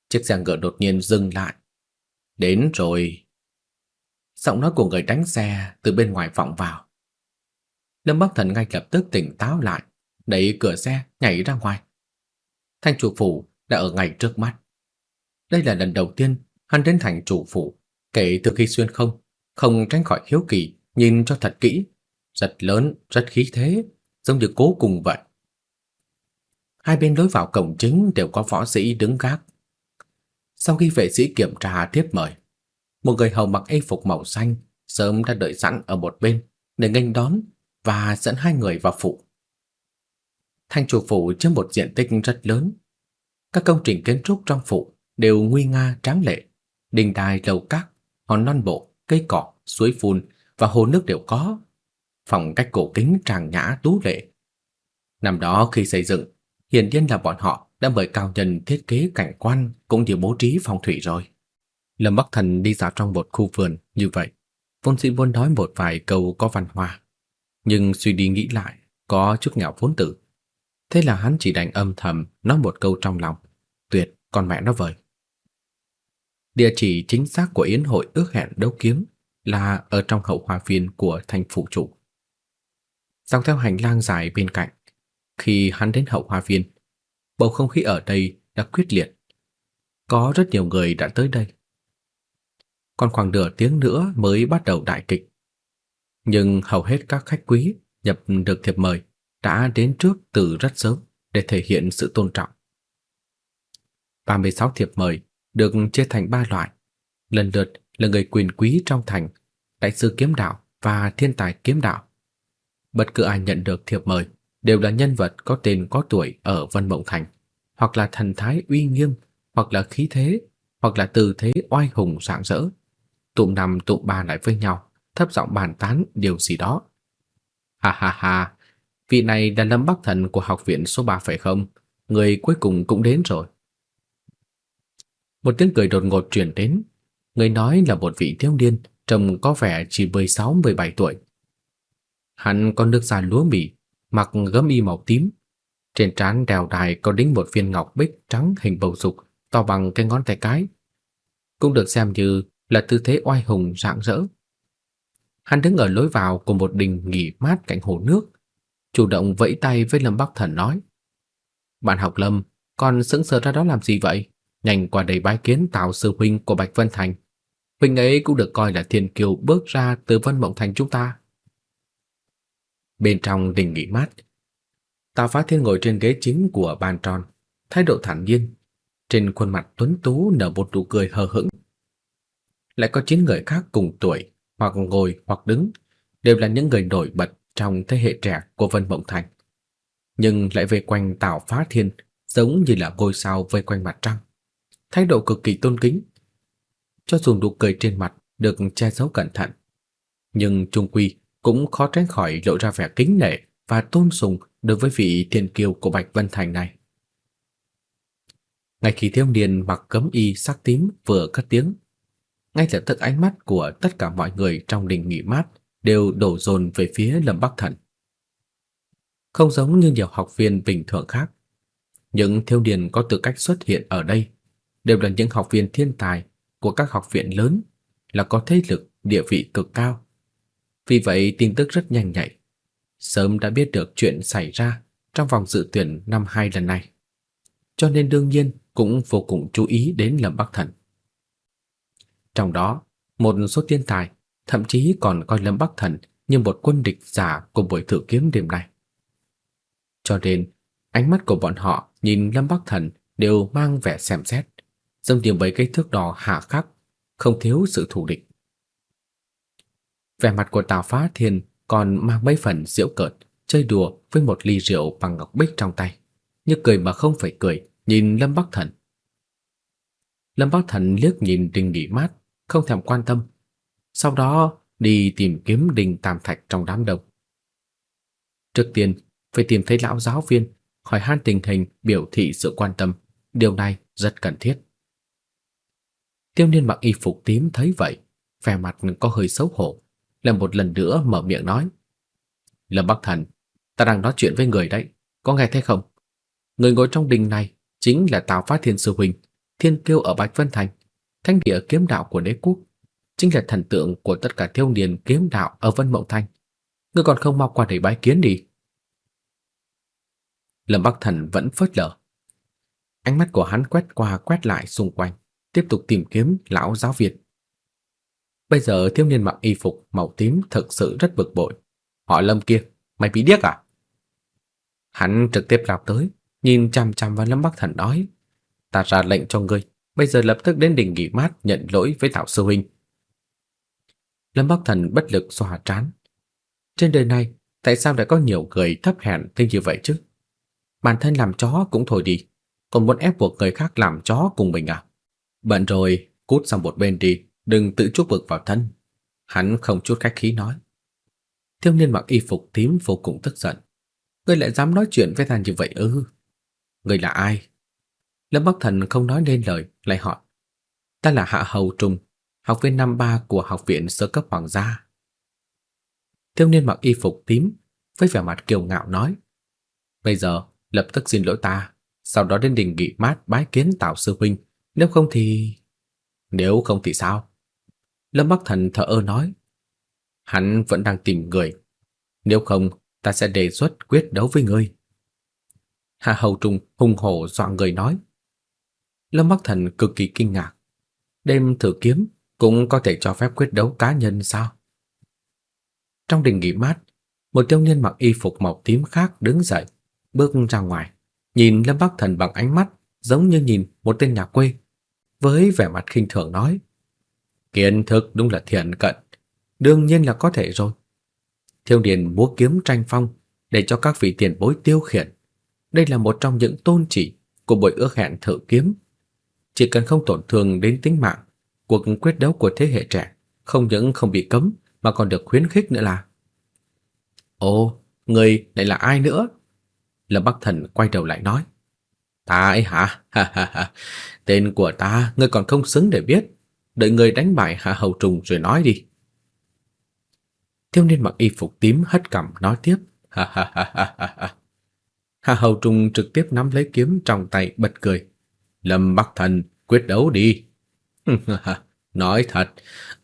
chiếc xe ngựa đột nhiên dừng lại. Đến rồi. Giọng nói của người đánh xe từ bên ngoài vọng vào. Lâm Bắc Thần ngay lập tức tỉnh táo lại, đẩy cửa xe nhảy ra ngoài. Thanh chủ phủ đã ở ngay trước mắt. Đây là lần đầu tiên hắn đến thành chủ phủ kể từ khi xuyên không, không tránh khỏi hiếu kỳ nhìn cho thật kỹ, rất lớn, rất khí thế, giống như cố cùng vậy. Hai bên lối vào cổng chính đều có võ sĩ đứng gác. Sau khi vệ sĩ kiểm tra tiếp mời, một người hầu mặc y phục màu xanh sớm đã đợi sẵn ở một bên để nghênh đón và dẫn hai người vào phủ. Thanh chủ phủ chiếm một diện tích rất lớn. Các công trình kiến trúc trong phủ đều nguy nga tráng lệ, đình đài lầu các, hòn non bộ, cây cỏ, suối phun và hồ nước đều có. Phòng cách cổ kính tràng nhã tú lệ. Năm đó khi xây dựng, hiển nhiên là bọn họ đã mời cao nhân thiết kế cảnh quan cũng như bố trí phong thủy rồi. Lâm Bắc Thần đi dạo trong một khu vườn như vậy, vốn dĩ muốn nói một vài câu có văn hoa, nhưng suy đi nghĩ lại, có chút nghèo vốn tử. Thế là hắn chỉ đành âm thầm nói một câu trong lòng, tuyệt con mẹ nó vời. Địa chỉ chính xác của yến hội ước hẹn đấu kiếm là ở trong hậu hoa viên của thành phủ chủ. Dọc theo hành lang dài bên cạnh, khi hắn đến hậu hoa viên, bầu không khí ở đây đã quyết liệt. Có rất nhiều người đã tới đây. Còn khoảng nửa tiếng nữa mới bắt đầu đại kịch nhưng hầu hết các khách quý nhập được thiệp mời đã đến trước từ rất sớm để thể hiện sự tôn trọng. 36 thiệp mời được chia thành 3 loại, lần lượt là người quyền quý trong thành, đại sư kiếm đạo và thiên tài kiếm đạo. Bất cứ ai nhận được thiệp mời đều là nhân vật có tên có tuổi ở Vân Mộng Thành, hoặc là thần thái uy nghiêm, hoặc là khí thế, hoặc là tư thế oai hùng rạng rỡ, tụm năm tụm ba lại với nhau, thấp giọng bàn tán điều gì đó. Ha ha ha, vị này là Lâm Bắc Thần của học viện số 3 phải không? Người cuối cùng cũng đến rồi. Một tiếng cười đột ngột truyền đến, người nói là một vị thiếu niên trông có vẻ chỉ 16-17 tuổi. Hắn có nước da lúa mì, mặc gấm y màu tím, Trên trán đèo đài có đính một viên ngọc bích trắng hình bầu dục to bằng cái ngón tay cái. Cũng được xem như là tư thế oai hùng rạng rỡ. Hắn đứng ở lối vào của một đình nghỉ mát cạnh hồ nước, chủ động vẫy tay với Lâm Bắc Thần nói: "Bạn học Lâm, còn sững sờ ra đó làm gì vậy? Nhanh qua đây bái kiến Tào sư huynh của Bạch Vân Thành. Huynh ấy cũng được coi là thiên kiều bước ra từ Vân Mộng Thành chúng ta." Bên trong đình nghỉ mát, Tào Phá Thiên ngồi trên ghế chính của bàn tròn, thái độ thản nhiên, trên khuôn mặt tuấn tú nở một nụ cười hờ hững. Lại có chín người khác cùng tuổi, hoặc ngồi hoặc đứng, đều là những người nổi bật trong thế hệ trẻ của Vân Mộng Thành. Nhưng lại vây quanh Tào Phá Thiên giống như là ngôi sao vây quanh mặt trăng. Thái độ cực kỳ tôn kính. Cho dù nụ cười trên mặt được che giấu cẩn thận, nhưng trung quy cũng khó tránh khỏi lộ ra vẻ kính nể và tôn sùng đối với vị thiên kiêu của Bạch Vân Thành này. Ngay khi thiếu niên mặc cấm y sắc tím vừa cất tiếng, ngay lập tức ánh mắt của tất cả mọi người trong đình nghỉ mát đều đổ dồn về phía Lâm Bắc Thần. Không giống như nhiều học viên bình thường khác, những thiếu niên có tư cách xuất hiện ở đây đều là những học viên thiên tài của các học viện lớn, là có thế lực, địa vị cực cao. Vì vậy tin tức rất nhanh nhạy, sớm đã biết được chuyện xảy ra trong vòng dự tuyển năm hai lần này. Cho nên đương nhiên cũng vô cùng chú ý đến Lâm Bắc Thần. Trong đó, một số thiên tài thậm chí còn coi Lâm Bắc Thần như một quân địch giả của buổi thử kiếm đêm nay. Cho nên, ánh mắt của bọn họ nhìn Lâm Bắc Thần đều mang vẻ xem xét, giống như mấy cái thước đo hạ khắc, không thiếu sự thù địch. Vẻ mặt của Tào Phá Thiên còn mang mấy phần giễu cợt, chơi đùa với một ly rượu bằng ngọc bích trong tay, như cười mà không phải cười, nhìn Lâm Bắc Thần. Lâm Bắc Thần liếc nhìn Đinh Nghị Mát, không thèm quan tâm, sau đó đi tìm kiếm Đinh Tam Thạch trong đám đông. Trước tiên, phải tìm thấy lão giáo viên, hỏi han tình hình, biểu thị sự quan tâm, điều này rất cần thiết. Tiêu Niên mặc y phục tím thấy vậy, vẻ mặt có hơi xấu hổ, lại một lần nữa mở miệng nói: "Lâm Bắc Thần, ta đang nói chuyện với người đấy, có nghe thấy không? Người ngồi trong đình này chính là Tào Phát Thiên sư huỳnh, thiên kiêu ở Bạch Vân Thành, thánh địa kiếm đạo của đế quốc, chính là thần tượng của tất cả thiếu niên kiếm đạo ở Vân Mộng Thành. Ngươi còn không mau qua để bái kiến đi." Lâm Bắc Thần vẫn phớt lờ. Ánh mắt của hắn quét qua quét lại xung quanh, tiếp tục tìm kiếm lão giáo việt. Bây giờ thiếu niên mặc y phục màu tím thực sự rất bực bội. Họ Lâm kia, mày bị điếc à? Hắn trực tiếp lao tới, nhìn chằm chằm vào Lâm Bắc Thần nói: "Ta ra lệnh cho ngươi, bây giờ lập tức đến đỉnh nghỉ mát nhận lỗi với Thảo sư huynh." Lâm Bắc Thần bất lực xoa trán. Trên đời này, tại sao lại có nhiều người thấp hèn tới như vậy chứ? Bản thân làm chó cũng thôi đi, còn muốn ép buộc người khác làm chó cùng mình à? Bận rồi, cút sang một bên đi, đừng tự chuốc vực vào thân. Hắn không chút khách khí nói. Thiếu niên mặc y phục tím vô cùng tức giận. Ngươi lại dám nói chuyện với ta như vậy ư? Ngươi là ai? Lâm Bắc Thần không nói nên lời, lại hỏi. Ta là Hạ Hầu Trùng, học viên năm ba của học viện sơ cấp hoàng gia. Thiếu niên mặc y phục tím, với vẻ mặt kiêu ngạo nói. Bây giờ, lập tức xin lỗi ta, sau đó đến đình nghỉ mát bái kiến Tào sư huynh, nếu không thì... Nếu không thì sao? Lâm Bắc Thần thở ơ nói. Hắn vẫn đang tìm người. Nếu không, ta sẽ đề xuất quyết đấu với ngươi. Hạ Hầu Trung hung hổ dọa người nói. Lâm Bắc Thần cực kỳ kinh ngạc. Đêm thử kiếm cũng có thể cho phép quyết đấu cá nhân sao? Trong đình nghỉ mát, một tiêu niên mặc y phục màu tím khác đứng dậy, bước ra ngoài, nhìn Lâm Bắc Thần bằng ánh mắt giống như nhìn một tên nhà quê, với vẻ mặt khinh thường nói: Kiến thức đúng là thiện cận, đương nhiên là có thể rồi. Thiêu Điền múa kiếm tranh phong để cho các vị tiền bối tiêu khiển. Đây là một trong những tôn chỉ của buổi ước hẹn thử kiếm. Chỉ cần không tổn thương đến tính mạng, cuộc quyết đấu của thế hệ trẻ không những không bị cấm mà còn được khuyến khích nữa là. Ồ, người này là ai nữa? Lâm Bắc Thần quay đầu lại nói. Ta ấy hả? Ha ha ha. Tên của ta ngươi còn không xứng để biết đợi người đánh bại Hạ Hầu Trùng rồi nói đi. Thiếu niên mặc y phục tím hất cằm nói tiếp, ha ha ha ha ha. Hạ Hầu Trung trực tiếp nắm lấy kiếm trong tay bật cười. Lâm Bắc Thần, quyết đấu đi. *laughs* Nói thật,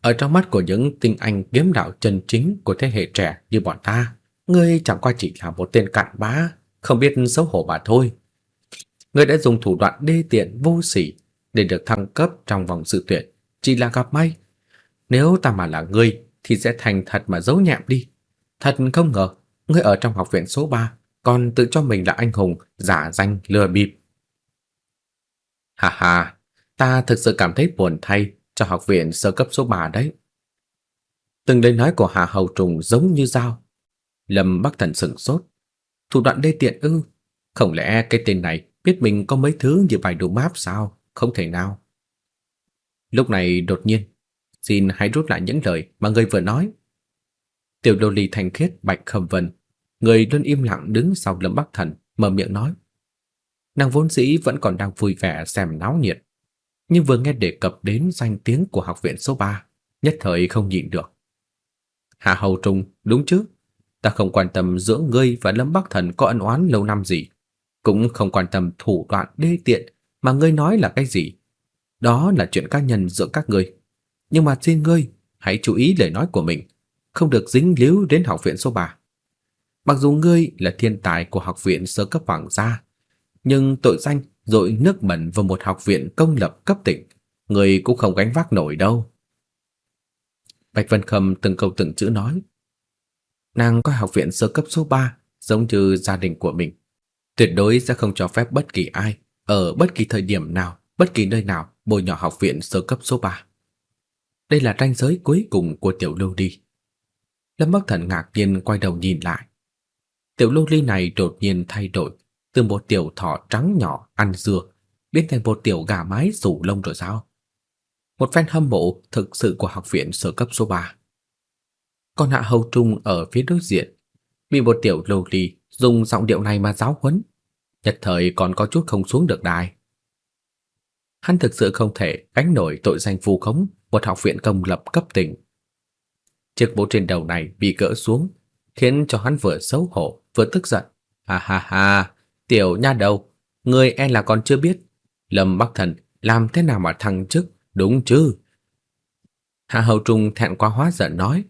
ở trong mắt của những tinh anh kiếm đạo chân chính của thế hệ trẻ như bọn ta, ngươi chẳng qua chỉ là một tên cặn bã, không biết xấu hổ mà thôi. Ngươi đã dùng thủ đoạn đê tiện vô sỉ để được thăng cấp trong vòng sự tuyển, chỉ là gặp may. Nếu ta mà là ngươi thì sẽ thành thật mà giấu nhẹm đi. Thật không ngờ, ngươi ở trong học viện số 3 còn tự cho mình là anh hùng, giả danh lừa bịp. Hà hà, ta thực sự cảm thấy buồn thay cho học viện sơ cấp số 3 đấy. Từng lời nói của Hà Hầu Trùng giống như dao. Lâm Bắc Thần sửng sốt. Thủ đoạn đê tiện ư? Không lẽ cái tên này biết mình có mấy thứ như vài đồ map sao? Không thể nào. Lúc này đột nhiên, xin hãy rút lại những lời mà người vừa nói. Tiểu đô ly thành khiết bạch Khẩm vân, người luôn im lặng đứng sau Lâm Bắc Thần, mở miệng nói. Nàng vốn dĩ vẫn còn đang vui vẻ xem náo nhiệt, nhưng vừa nghe đề cập đến danh tiếng của học viện số 3, nhất thời không nhịn được. Hạ Hầu Trung, đúng chứ? Ta không quan tâm giữa ngươi và Lâm Bắc Thần có ân oán lâu năm gì, cũng không quan tâm thủ đoạn đê tiện mà ngươi nói là cái gì. Đó là chuyện cá nhân giữa các ngươi. Nhưng mà xin ngươi, hãy chú ý lời nói của mình, không được dính líu đến học viện số 3. Mặc dù ngươi là thiên tài của học viện sơ cấp hoàng gia, nhưng tội danh dội nước bẩn vào một học viện công lập cấp tỉnh, người cũng không gánh vác nổi đâu. Bạch Vân Khâm từng câu từng chữ nói. Nàng coi học viện sơ cấp số 3 giống như gia đình của mình. Tuyệt đối sẽ không cho phép bất kỳ ai, ở bất kỳ thời điểm nào, bất kỳ nơi nào bồi nhỏ học viện sơ cấp số 3. Đây là ranh giới cuối cùng của tiểu lưu ly Lâm Bắc Thần ngạc nhiên quay đầu nhìn lại. Tiểu lưu ly này đột nhiên thay đổi, từ một tiểu thỏ trắng nhỏ ăn dưa biến thành một tiểu gà mái rủ lông rồi sao? Một fan hâm mộ thực sự của học viện sơ cấp số 3. Còn Hạ Hầu Trung ở phía đối diện, bị một tiểu lô ly dùng giọng điệu này mà giáo huấn, nhất thời còn có chút không xuống được đài. Hắn thực sự không thể gánh nổi tội danh vu khống một học viện công lập cấp tỉnh. Chiếc mũ trên đầu này bị gỡ xuống, khiến cho hắn vừa xấu hổ vừa tức giận. Ha ha ha, Tiểu nha đầu, người e là còn chưa biết, Lâm Bắc Thần làm thế nào mà thăng chức, đúng chứ? Hạ Hầu Trung thẹn quá hóa giận nói,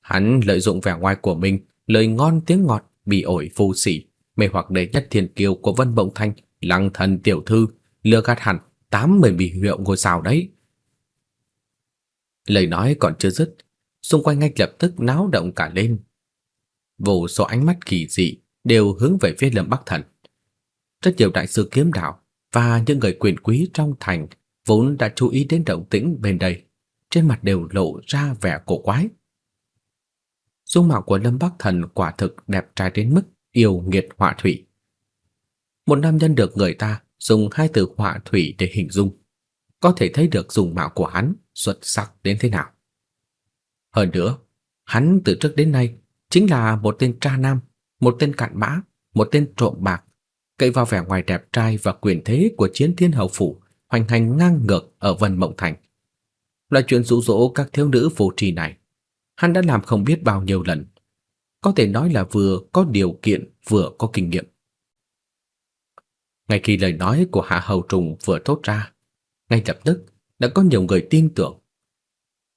hắn lợi dụng vẻ ngoài của mình, lời ngon tiếng ngọt, bị ổi phù sỉ, mê hoặc đệ nhất thiên kiêu của Vân Bộng Thanh, Lăng Thần tiểu thư, lừa gạt hẳn tám mười bị hiệu ngôi sao đấy. Lời nói còn chưa dứt, xung quanh ngay lập tức náo động cả lên. Vô số ánh mắt kỳ dị đều hướng về phía Lâm Bắc Thần. Rất nhiều đại sư kiếm đạo và những người quyền quý trong thành vốn đã chú ý đến động tĩnh bên đây, trên mặt đều lộ ra vẻ cổ quái. Dung mạo của Lâm Bắc Thần quả thực đẹp trai đến mức yêu nghiệt họa thủy. Một nam nhân được người ta dùng hai từ họa thủy để hình dung, có thể thấy được dùng mạo của hắn xuất sắc đến thế nào. Hơn nữa, hắn từ trước đến nay chính là một tên tra nam, một tên cặn bã, một tên trộm bạc, cậy vào vẻ ngoài đẹp trai và quyền thế của chiến thiên hậu phủ, hoành hành ngang ngược ở Vân Mộng Thành. Loại chuyện dụ dỗ các thiếu nữ vô tri này, hắn đã làm không biết bao nhiêu lần. Có thể nói là vừa có điều kiện vừa có kinh nghiệm. Ngay khi lời nói của Hạ Hầu Trùng vừa thốt ra, ngay lập tức đã có nhiều người tin tưởng.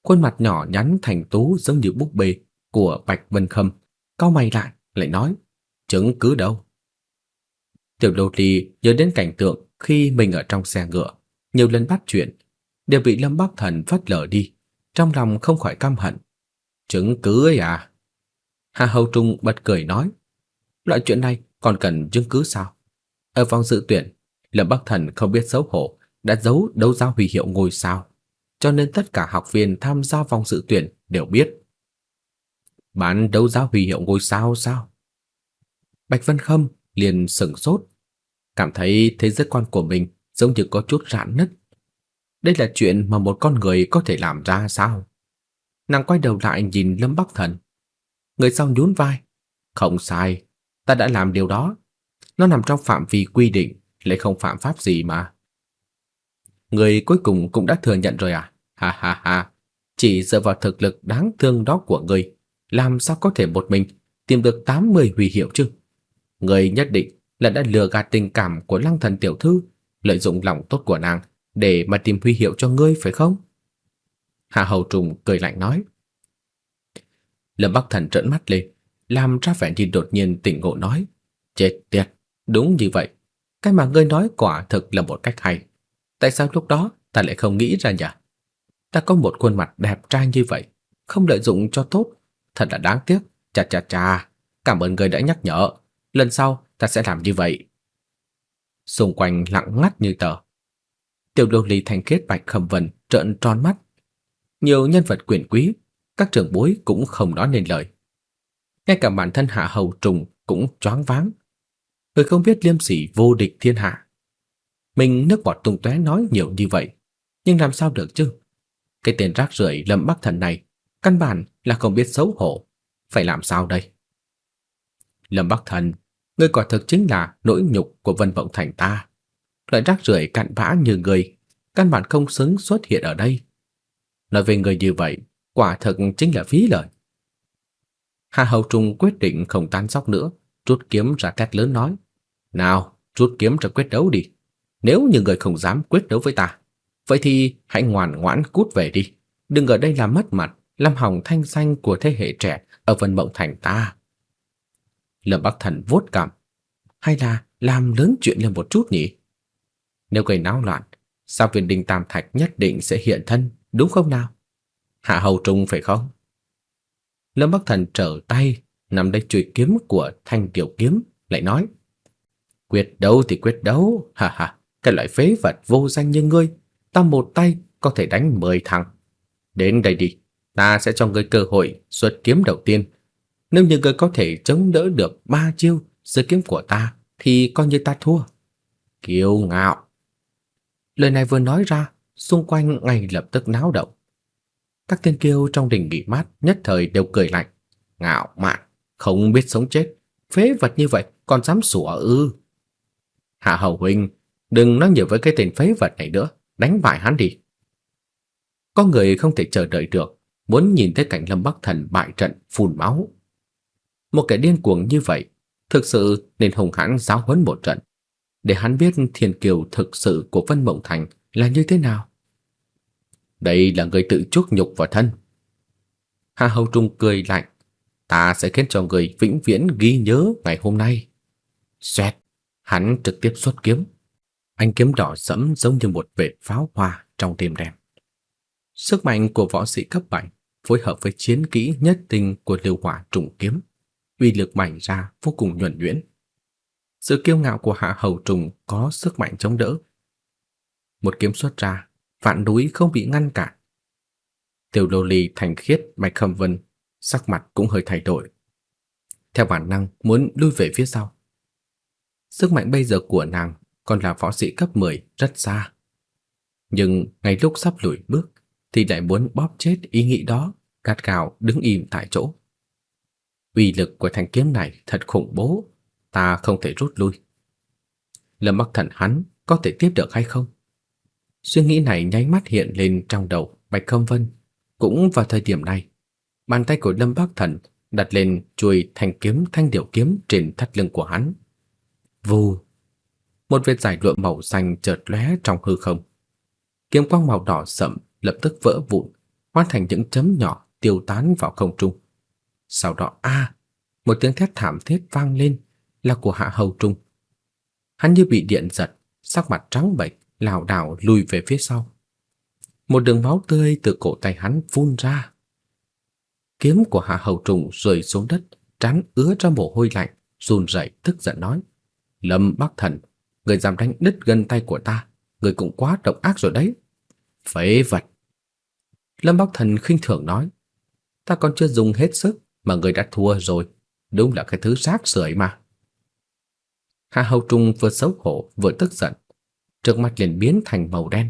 Khuôn mặt nhỏ nhắn thành tú giống như búp bê của Bạch Vân Khâm, cau mày lại, lại nói, chứng cứ đâu? Tiểu Lô Ly nhớ đến cảnh tượng khi mình ở trong xe ngựa, nhiều lần bắt chuyện, đều bị Lâm Bắc Thần phất lờ đi, trong lòng không khỏi căm hận. Chứng cứ ấy à? Hà Hầu Trung bật cười nói, loại chuyện này còn cần chứng cứ sao? Ở vòng dự tuyển, Lâm Bắc Thần không biết xấu hổ, đã giấu đấu giá huy hiệu ngôi sao, cho nên tất cả học viên tham gia vòng dự tuyển đều biết. Bán đấu giá huy hiệu ngôi sao sao? Bạch Vân Khâm liền sững sốt, cảm thấy thế giới quan của mình giống như có chút rạn nứt. Đây là chuyện mà một con người có thể làm ra sao? Nàng quay đầu lại nhìn Lâm Bắc Thần. Người sau nhún vai, "Không sai, ta đã làm điều đó. Nó nằm trong phạm vi quy định, lại không phạm pháp gì mà." Người cuối cùng cũng đã thừa nhận rồi à? Ha ha ha, chỉ dựa vào thực lực đáng thương đó của người, làm sao có thể một mình tìm được 80 huy hiệu chứ? Người nhất định là đã lừa gạt tình cảm của Lăng Thần tiểu thư, lợi dụng lòng tốt của nàng để mà tìm huy hiệu cho ngươi phải không? Hạ Hầu Trùng cười lạnh nói. Lâm Bắc Thần trợn mắt lên, làm ra vẻ như đột nhiên tỉnh ngộ nói, chết tiệt, đúng như vậy, cái mà ngươi nói quả thực là một cách hay. Tại sao lúc đó ta lại không nghĩ ra nhỉ? Ta có một khuôn mặt đẹp trai như vậy, không lợi dụng cho tốt, thật là đáng tiếc. Chà chà chà, cảm ơn ngươi đã nhắc nhở, lần sau ta sẽ làm như vậy. Xung quanh lặng ngắt như tờ. Tiểu đô Ly thanh khiết bạch khâm vân trợn tròn mắt. Nhiều nhân vật quyền quý, các trưởng bối cũng không nói nên lời. Ngay cả bản thân Hạ Hầu Trùng cũng choáng váng. Người không biết liêm sỉ vô địch thiên hạ. Mình nước bọt tung tóe nói nhiều như vậy, nhưng làm sao được chứ? Cái tên rác rưởi Lâm Bắc Thần này, căn bản là không biết xấu hổ, phải làm sao đây? Lâm Bắc Thần, ngươi quả thực chính là nỗi nhục của Vân Vọng Thành ta. Loại rác rưởi cặn bã như ngươi, căn bản không xứng xuất hiện ở đây. Nói về người như vậy, quả thực chính là phí lời. Hà Hầu Trung quyết định không tán sóc nữa, rút kiếm ra thét lớn nói: "Nào, rút kiếm ra quyết đấu đi. Nếu như người không dám quyết đấu với ta, vậy thì hãy ngoan ngoãn cút về đi, đừng ở đây làm mất mặt, làm hỏng thanh danh của thế hệ trẻ ở Vân Mộng Thành ta." Lâm Bắc Thần vuốt cằm, hay là làm lớn chuyện lên một chút nhỉ? Nếu gây náo loạn, sao viên đình tam thạch nhất định sẽ hiện thân, đúng không nào? Hạ hầu trung phải không? Lâm Bắc Thần trở tay, nắm lấy chuôi kiếm của thanh tiểu kiếm, lại nói. Quyết đấu thì quyết đấu, ha ha, cái loại phế vật vô danh như ngươi, ta một tay có thể đánh mười thằng. Đến đây đi, ta sẽ cho ngươi cơ hội xuất kiếm đầu tiên. Nếu như ngươi có thể chống đỡ được ba chiêu dưới kiếm của ta, thì coi như ta thua. Kiêu ngạo. Lời này vừa nói ra, xung quanh ngay lập tức náo động. Các tên kiêu trong đình nghỉ mát nhất thời đều cười lạnh. Ngạo mạn, không biết sống chết, phế vật như vậy còn dám sủa ư. Hạ Hầu Huynh, đừng nói nhiều với cái tên phế vật này nữa, đánh bại hắn đi. Có người không thể chờ đợi được, muốn nhìn thấy cảnh Lâm Bắc Thần bại trận phun máu. Một kẻ điên cuồng như vậy, thực sự nên hùng hãn giáo huấn một trận, để hắn biết thiên kiều thực sự của Vân Mộng Thành là như thế nào. Đây là người tự chuốc nhục vào thân. Hà Hầu Trung cười lạnh, ta sẽ khiến cho người vĩnh viễn ghi nhớ ngày hôm nay. Xoẹt, hắn trực tiếp xuất kiếm. Anh kiếm đỏ sẫm giống như một vệt pháo hoa trong đêm đen. Sức mạnh của võ sĩ cấp 7 phối hợp với chiến kỹ nhất tinh của Lưu Hỏa trùng kiếm, uy lực mạnh ra vô cùng nhuần nhuyễn. Sự kiêu ngạo của Hạ Hầu Trùng có sức mạnh chống đỡ. Một kiếm xuất ra, vạn núi không bị ngăn cản. Tiểu Lô Ly thành khiết Bạch Khâm Vân, sắc mặt cũng hơi thay đổi. Theo bản năng muốn lui về phía sau. Sức mạnh bây giờ của nàng còn là võ sĩ cấp 10 rất xa. Nhưng ngay lúc sắp lùi bước thì lại muốn bóp chết ý nghĩ đó, gắt gào đứng im tại chỗ. Uy lực của thanh kiếm này thật khủng bố, ta không thể rút lui. Lâm Bắc Thần hắn có thể tiếp được hay không? Suy nghĩ này nháy mắt hiện lên trong đầu Bạch Khâm Vân. Cũng vào thời điểm này, bàn tay của Lâm Bắc Thần đặt lên chuôi thanh kiếm thanh điệu kiếm trên thắt lưng của hắn. Vù! Một vệt giải lụa màu xanh chợt lóe trong hư không. Kiếm quang màu đỏ sậm lập tức vỡ vụn, hóa thành những chấm nhỏ tiêu tán vào không trung. Sau đó a, một tiếng thét thảm thiết vang lên, là của Hạ Hầu Trung. Hắn như bị điện giật, sắc mặt trắng bệch, lảo đảo lùi về phía sau. Một đường máu tươi từ cổ tay hắn phun ra. Kiếm của Hạ Hầu trung rơi xuống đất, trán ứa ra mồ hôi lạnh, run rẩy tức giận nói: "Lâm Bắc Thần, người dám đánh đứt gân tay của ta, người cũng quá độc ác rồi đấy." Phế vật. Lâm Bắc Thần khinh thường nói: "Ta còn chưa dùng hết sức mà người đã thua rồi, đúng là cái thứ rác rưởi mà." Hạ Hầu Trung vừa xấu hổ vừa tức giận, trước mắt liền biến thành màu đen.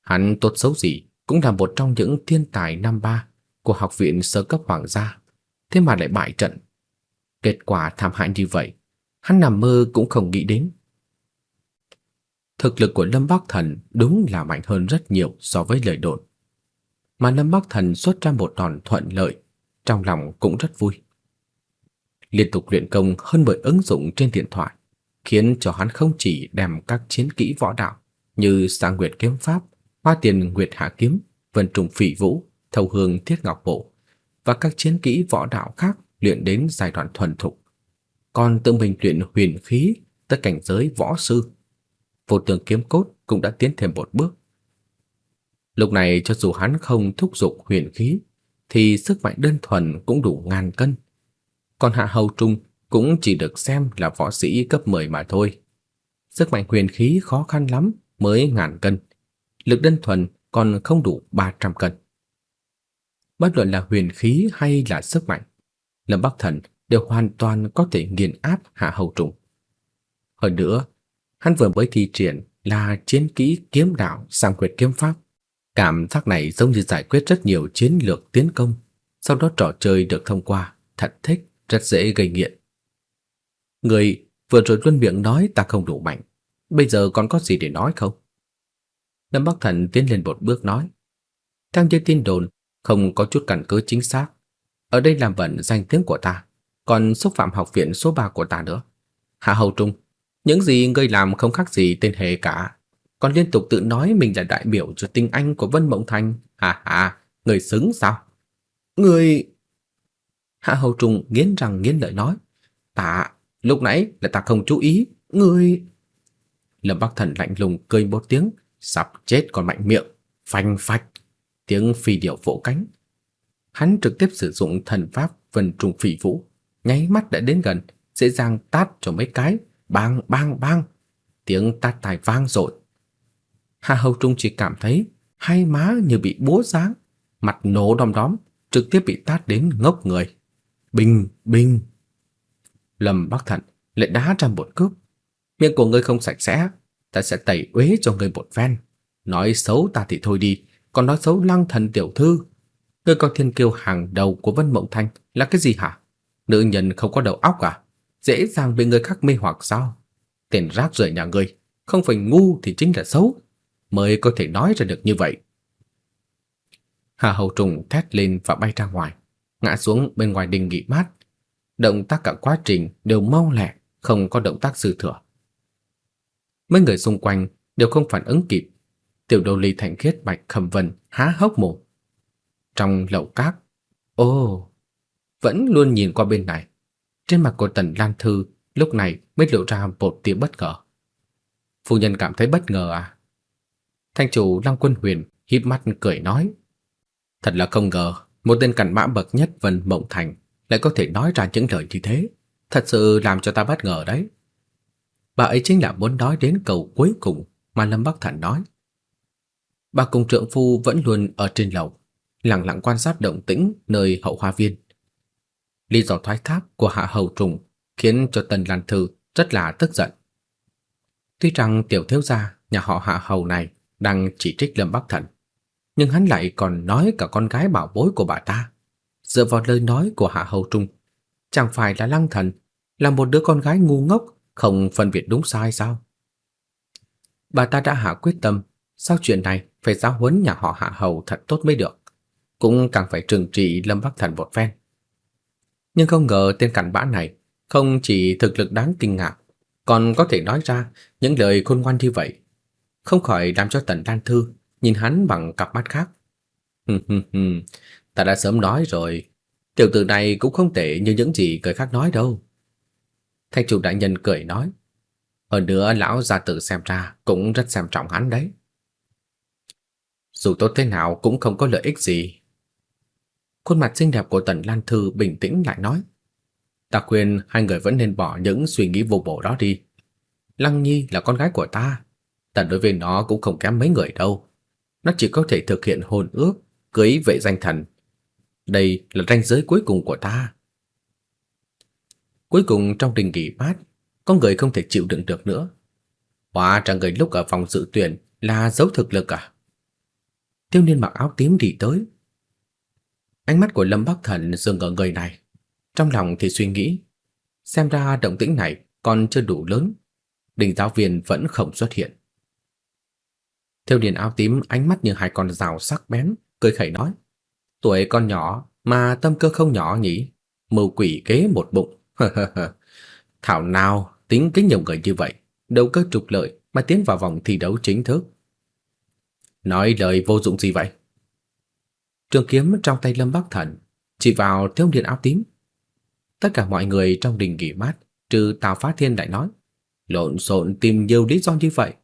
Hắn tốt xấu gì cũng là một trong những thiên tài năm ba của học viện sơ cấp hoàng gia, thế mà lại bại trận. Kết quả thảm hại như vậy, hắn nằm mơ cũng không nghĩ đến. Thực lực của Lâm Bắc Thần đúng là mạnh hơn rất nhiều so với lời đồn. Mà Lâm Bắc Thần xuất ra một đòn thuận lợi, trong lòng cũng rất vui. Liên tục luyện công hơn 10 ứng dụng trên điện thoại, khiến cho hắn không chỉ đem các chiến kỹ võ đạo như Sang Nguyệt kiếm pháp, Hoa Tiền Nguyệt Hạ kiếm, Vân Trùng Phỉ Vũ, Thâu Hương Thiết Ngọc Bộ và các chiến kỹ võ đạo khác luyện đến giai đoạn thuần thục. Còn tự mình luyện huyền khí tới cảnh giới võ sư. Vô tường kiếm cốt cũng đã tiến thêm một bước. Lúc này cho dù hắn không thúc dục huyền khí thì sức mạnh đơn thuần cũng đủ ngàn cân. Còn Hạ Hầu Trung cũng chỉ được xem là võ sĩ cấp 10 mà thôi. Sức mạnh huyền khí khó khăn lắm mới ngàn cân. Lực đơn thuần còn không đủ 300 cân. Bất luận là huyền khí hay là sức mạnh, Lâm Bắc Thần đều hoàn toàn có thể nghiền áp Hạ Hầu Trung. Hơn nữa, hắn vừa mới thi triển là chiến kỹ kiếm đạo sang quyết kiếm pháp. Cảm giác này giống như giải quyết rất nhiều chiến lược tiến công, sau đó trò chơi được thông qua, thật thích, rất dễ gây nghiện. Người vừa rồi luôn miệng nói ta không đủ mạnh, bây giờ còn có gì để nói không? Lâm Bắc Thần tiến lên một bước nói. Theo như tin đồn, không có chút căn cứ chính xác. Ở đây làm vận danh tiếng của ta, còn xúc phạm học viện số 3 của ta nữa. Hạ Hầu Trung, những gì ngươi làm không khác gì tên hề cả, còn liên tục tự nói mình là đại biểu cho tinh anh của Vân Mộng Thành. Hà hà, người xứng sao? Người... Hạ Hầu Trung nghiến răng nghiến lợi nói. Ta, lúc nãy là ta không chú ý, người... Lâm Bắc Thần lạnh lùng cười một tiếng, sắp chết còn mạnh miệng, phanh phạch tiếng phi điệu vỗ cánh. Hắn trực tiếp sử dụng thần pháp vân trùng phỉ vũ, nháy mắt đã đến gần, dễ dàng tát cho mấy cái, bang bang bang. Tiếng tát tai vang dội. Hà Hầu Trung chỉ cảm thấy hai má như bị búa giáng, mặt nổ đom đóm, trực tiếp bị tát đến ngốc người. Bình, bình. Lâm Bắc Thận lại đá ra một cước. Miệng của ngươi không sạch sẽ, ta sẽ tẩy uế cho ngươi một phen. Nói xấu ta thì thôi đi, còn nói xấu Lăng Thần tiểu thư, ngươi coi thiên kiêu hàng đầu của Vân Mộng Thanh là cái gì hả? Nữ nhân không có đầu óc à? Dễ dàng bị người khác mê hoặc sao? Tiền rác rưởi nhà ngươi, không phải ngu thì chính là xấu, mới có thể nói ra được như vậy. Hà Hầu Trùng thét lên và bay ra ngoài, ngã xuống bên ngoài đình nghỉ mát. Động tác cả quá trình đều mau lẹ, không có động tác dư thừa. Mấy người xung quanh đều không phản ứng kịp. Tiểu Đô Ly Thành Khiết Bạch Khẩm Vân há hốc mồm. Trong lậu cát, ô, vẫn luôn nhìn qua bên này. Trên mặt của Tần Lan Thư lúc này mới lộ ra một tia bất ngờ. Phu nhân cảm thấy bất ngờ à? Thanh chủ Lăng Quân Huyền híp mắt cười nói: "Thật là không ngờ, một tên cặn bã bậc nhất Vân Mộng Thành lại có thể nói ra những lời như thế, thật sự làm cho ta bất ngờ đấy." Bà ấy chính là muốn nói đến câu cuối cùng mà Lâm Bắc Thần nói. Bà cùng trượng phu vẫn luôn ở trên lầu, lặng lặng quan sát động tĩnh nơi hậu hoa viên. Lý do thoái thác của Hạ Hầu Trùng khiến cho Tần Lan Thư rất là tức giận. Tuy rằng tiểu thiếu gia nhà họ Hạ Hầu này đang chỉ trích Lâm Bắc Thần, nhưng hắn lại còn nói cả con gái bảo bối của bà ta. Dựa vào lời nói của Hạ Hầu Trung, chẳng phải là Lăng Thần là một đứa con gái ngu ngốc không phân biệt đúng sai sao? Bà ta đã hạ quyết tâm, sau chuyện này phải giáo huấn nhà họ Hạ Hầu thật tốt mới được, cũng càng phải trừng trị Lâm Bắc Thần một phen. Nhưng không ngờ tên cặn bã này không chỉ thực lực đáng kinh ngạc, còn có thể nói ra những lời khôn ngoan như vậy, không khỏi làm cho Tần Đan Thư nhìn hắn bằng cặp mắt khác. ta đã sớm nói rồi, tiểu tử này cũng không tệ như những gì người khác nói đâu. Thạch chủ đại nhân cười nói, hơn nữa lão gia tử xem ra cũng rất xem trọng hắn đấy. Dù tốt thế nào cũng không có lợi ích gì. Khuôn mặt xinh đẹp của Tần Lan Thư bình tĩnh lại nói, ta khuyên hai người vẫn nên bỏ những suy nghĩ vô bổ đó đi. Lăng Nhi là con gái của ta, ta đối với nó cũng không kém mấy người đâu. Nó chỉ có thể thực hiện hôn ước, cưới vệ danh thần. Đây là ranh giới cuối cùng của ta. Cuối cùng trong đình nghỉ mát, có người không thể chịu đựng được nữa. Hóa ra người lúc ở phòng dự tuyển là giấu thực lực à? Tiêu niên mặc áo tím đi tới. Ánh mắt của Lâm Bắc Thần dừng ở người này. Trong lòng thì suy nghĩ, xem ra động tĩnh này còn chưa đủ lớn. Đình giáo viên vẫn không xuất hiện. Tiêu niên áo tím ánh mắt như hai con rào sắc bén, cười khẩy nói. Tuổi con nhỏ mà tâm cơ không nhỏ nhỉ? Mưu quỷ kế một bụng. *laughs* Thảo nào tính cái nhiều người như vậy, đâu có trục lợi mà tiến vào vòng thi đấu chính thức. Nói lời vô dụng gì vậy? Trường kiếm trong tay Lâm Bắc Thần chỉ vào thiếu niên áo tím. Tất cả mọi người trong đình nghỉ mát, trừ Tào Phá Thiên lại nói, lộn xộn tìm nhiều lý do như vậy,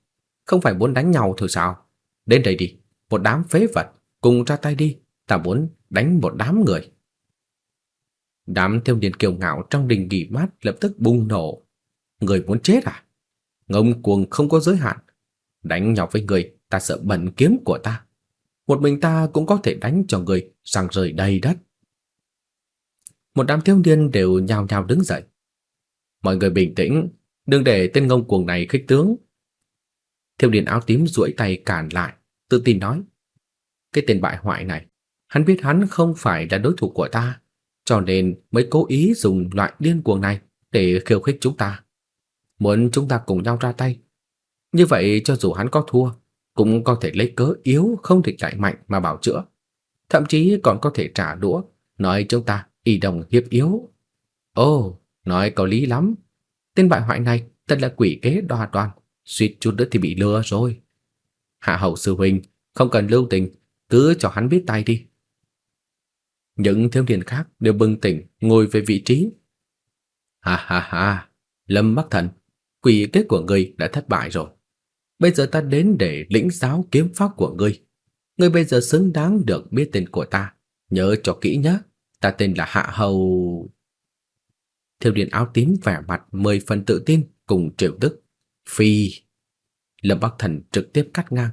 không phải muốn đánh nhau thôi sao? Đến đây đi, một đám phế vật, cùng ra tay đi, ta muốn đánh một đám người. Đám thiếu niên kiêu ngạo trong đình nghỉ mát lập tức bùng nổ. Người muốn chết à? Ngông cuồng không có giới hạn. Đánh nhau với người, ta sợ bẩn kiếm của ta. Một mình ta cũng có thể đánh cho người sang rời đầy đất. Một đám thiếu niên đều nhao nhao đứng dậy. Mọi người bình tĩnh, đừng để tên ngông cuồng này khích tướng. Thiếu niên áo tím duỗi tay cản lại, tự tin nói: "Cái tên bại hoại này, hắn biết hắn không phải là đối thủ của ta, cho nên mới cố ý dùng loại điên cuồng này để khiêu khích chúng ta. Muốn chúng ta cùng nhau ra tay. Như vậy cho dù hắn có thua, cũng có thể lấy cớ yếu không thể chạy mạnh mà bảo chữa. Thậm chí còn có thể trả đũa, nói chúng ta y đồng hiệp yếu. Ồ, nói có lý lắm. Tên bại hoại này thật là quỷ kế đoa đoan, suýt chút nữa thì bị lừa rồi. Hạ hầu sư huynh, không cần lưu tình, cứ cho hắn biết tay đi. Những thiếu niên khác đều bừng tỉnh ngồi về vị trí. Ha ha ha, Lâm Bắc Thần, quỷ kế của ngươi đã thất bại rồi. Bây giờ ta đến để lĩnh giáo kiếm pháp của ngươi. Ngươi bây giờ xứng đáng được biết tên của ta. Nhớ cho kỹ nhé, ta tên là Hạ Hầu. Thiếu điện áo tím vẻ mặt mười phần tự tin cùng triệu đức. Phi. Lâm Bắc Thần trực tiếp cắt ngang.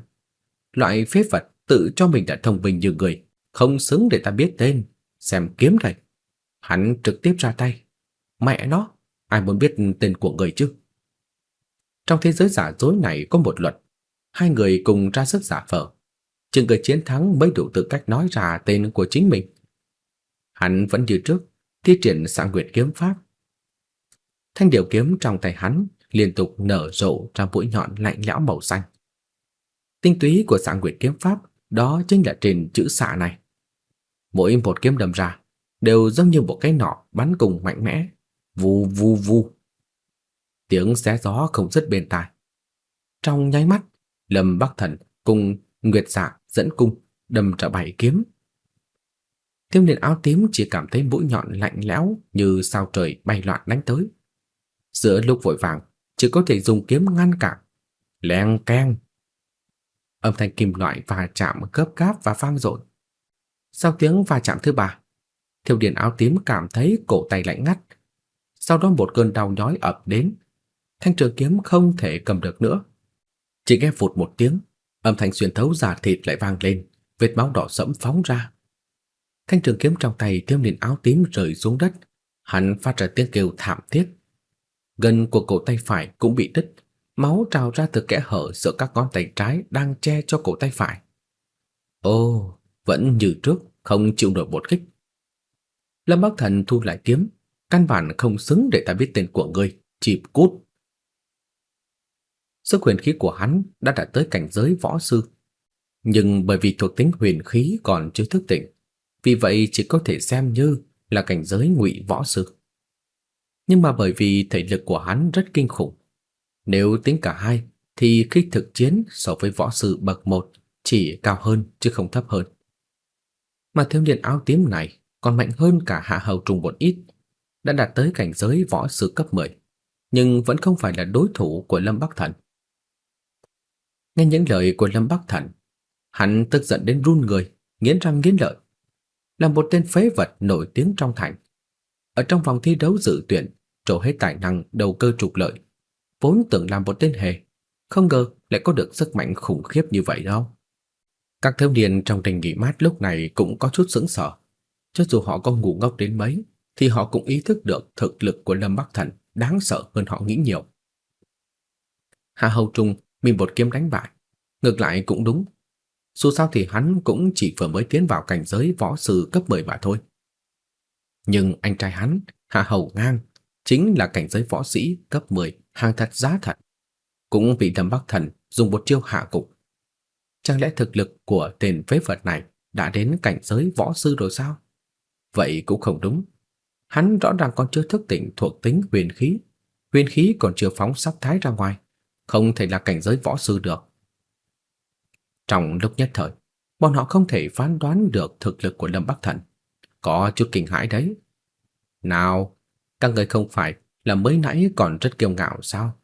Loại phế vật tự cho mình đã thông minh như người, không xứng để ta biết tên xem kiếm đây. Hắn trực tiếp ra tay. Mẹ nó, ai muốn biết tên của người chứ? Trong thế giới giả dối này có một luật, hai người cùng ra sức giả vờ, chừng người chiến thắng mới đủ tư cách nói ra tên của chính mình. Hắn vẫn như trước, thi triển Sáng Nguyệt kiếm pháp. Thanh điều kiếm trong tay hắn liên tục nở rộ ra mũi nhọn lạnh lẽo màu xanh. Tinh túy của Sáng Nguyệt kiếm pháp đó chính là trên chữ xạ này mỗi một kiếm đâm ra đều giống như một cái nỏ bắn cùng mạnh mẽ, vù vù vù. Tiếng xé gió không dứt bên tai. Trong nháy mắt, Lâm Bắc Thần cùng Nguyệt Dạ dẫn cung đâm ra bảy kiếm. Thiếu điện áo tím chỉ cảm thấy mũi nhọn lạnh lẽo như sao trời bay loạn đánh tới. Giữa lúc vội vàng, chỉ có thể dùng kiếm ngăn cản. Leng keng. Âm thanh kim loại va chạm gấp gáp và vang dội. Sau tiếng va chạm thứ ba, Thiêu Điền áo tím cảm thấy cổ tay lạnh ngắt. Sau đó một cơn đau nhói ập đến, thanh trường kiếm không thể cầm được nữa. Chỉ nghe phụt một tiếng, âm thanh xuyên thấu giả thịt lại vang lên, vết máu đỏ sẫm phóng ra. Thanh trường kiếm trong tay Thiêu liền áo tím rơi xuống đất, hắn phát ra tiếng kêu thảm thiết. Gần của cổ tay phải cũng bị đứt, máu trào ra từ kẽ hở giữa các ngón tay trái đang che cho cổ tay phải. Ô, vẫn như trước, không chịu nổi một kích. Lâm Bắc Thần thu lại kiếm, căn bản không xứng để ta biết tên của ngươi, chịp cút. Sức huyền khí của hắn đã đạt tới cảnh giới võ sư, nhưng bởi vì thuộc tính huyền khí còn chưa thức tỉnh, vì vậy chỉ có thể xem như là cảnh giới ngụy võ sư. Nhưng mà bởi vì thể lực của hắn rất kinh khủng, nếu tính cả hai thì khi thực chiến so với võ sư bậc 1 chỉ cao hơn chứ không thấp hơn mà thiếu niên áo tím này còn mạnh hơn cả hạ hầu trùng một ít, đã đạt tới cảnh giới võ sư cấp 10, nhưng vẫn không phải là đối thủ của Lâm Bắc Thần. Nghe những lời của Lâm Bắc Thần, hắn tức giận đến run người, nghiến răng nghiến lợi. Là một tên phế vật nổi tiếng trong thành. Ở trong vòng thi đấu dự tuyển, trổ hết tài năng đầu cơ trục lợi, vốn tưởng làm một tên hề, không ngờ lại có được sức mạnh khủng khiếp như vậy đâu. Các thiếu niên trong đình nghỉ mát lúc này cũng có chút sững sờ. Cho dù họ có ngu ngốc đến mấy, thì họ cũng ý thức được thực lực của Lâm Bắc Thần đáng sợ hơn họ nghĩ nhiều. Hạ Hầu Trung bị một kiếm đánh bại, ngược lại cũng đúng. Dù sao thì hắn cũng chỉ vừa mới tiến vào cảnh giới võ sư cấp 10 mà thôi. Nhưng anh trai hắn, Hạ Hầu Ngang, chính là cảnh giới võ sĩ cấp 10, hàng thật giá thật. Cũng bị Lâm Bắc Thần dùng một chiêu hạ cục. Chẳng lẽ thực lực của tên phế vật này đã đến cảnh giới võ sư rồi sao? Vậy cũng không đúng. Hắn rõ ràng còn chưa thức tỉnh thuộc tính huyền khí. huyền khí còn chưa phóng sắc thái ra ngoài, không thể là cảnh giới võ sư được. Trong lúc nhất thời, bọn họ không thể phán đoán được thực lực của Lâm Bắc Thần, có chút kinh hãi đấy. Nào, các người không phải là mới nãy còn rất kiêu ngạo sao?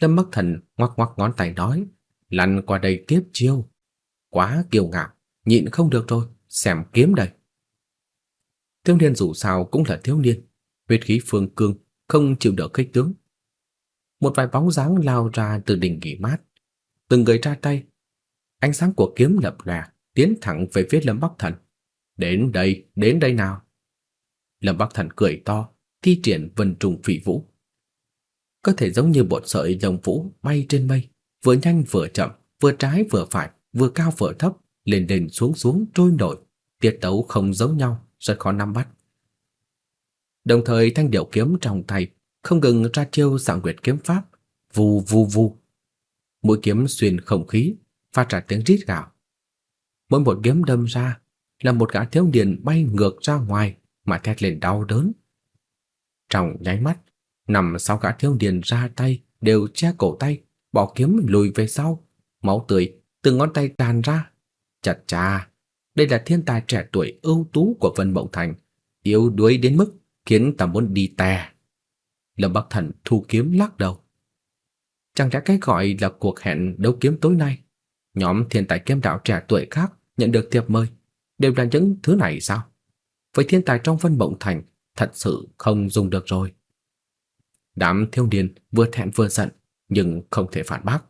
Lâm Bắc Thần ngoắc ngoắc ngón tay nói, lăn qua đây tiếp chiêu. Quá kiêu ngạo, nhịn không được rồi, xem kiếm đây. Thiếu niên dù sao cũng là thiếu niên, huyết khí phương cương, không chịu được khích tướng. Một vài bóng dáng lao ra từ đỉnh nghỉ mát, từng người ra tay. Ánh sáng của kiếm lập lòe, tiến thẳng về phía Lâm Bắc Thần. Đến đây, đến đây nào. Lâm Bắc Thần cười to, thi triển vân trùng phỉ vũ. Có thể giống như bột sợi lông vũ bay trên mây, vừa nhanh vừa chậm, vừa trái vừa phải, vừa cao vừa thấp, lên lên xuống xuống trôi nổi, tiết tấu không giống nhau, rất khó nắm bắt. Đồng thời thanh điệu kiếm trong tay không ngừng ra chiêu dạng nguyệt kiếm pháp, vù vù vù. Mũi kiếm xuyên không khí, phát ra tiếng rít gào. Mỗi một kiếm đâm ra là một gã thiếu niên bay ngược ra ngoài mà thét lên đau đớn. Trong nháy mắt, nằm sau gã thiếu niên ra tay đều che cổ tay, bỏ kiếm lùi về sau, máu tươi từ ngón tay tràn ra. Chặt cha, đây là thiên tài trẻ tuổi ưu tú của Vân Mộng Thành, yếu đuối đến mức khiến ta muốn đi tè. Lâm Bắc Thần thu kiếm lắc đầu. Chẳng lẽ cái gọi là cuộc hẹn đấu kiếm tối nay, nhóm thiên tài kiếm đạo trẻ tuổi khác nhận được thiệp mời, đều là những thứ này sao? Với thiên tài trong Vân Mộng Thành thật sự không dùng được rồi. Đám thiếu niên vừa thẹn vừa giận nhưng không thể phản bác.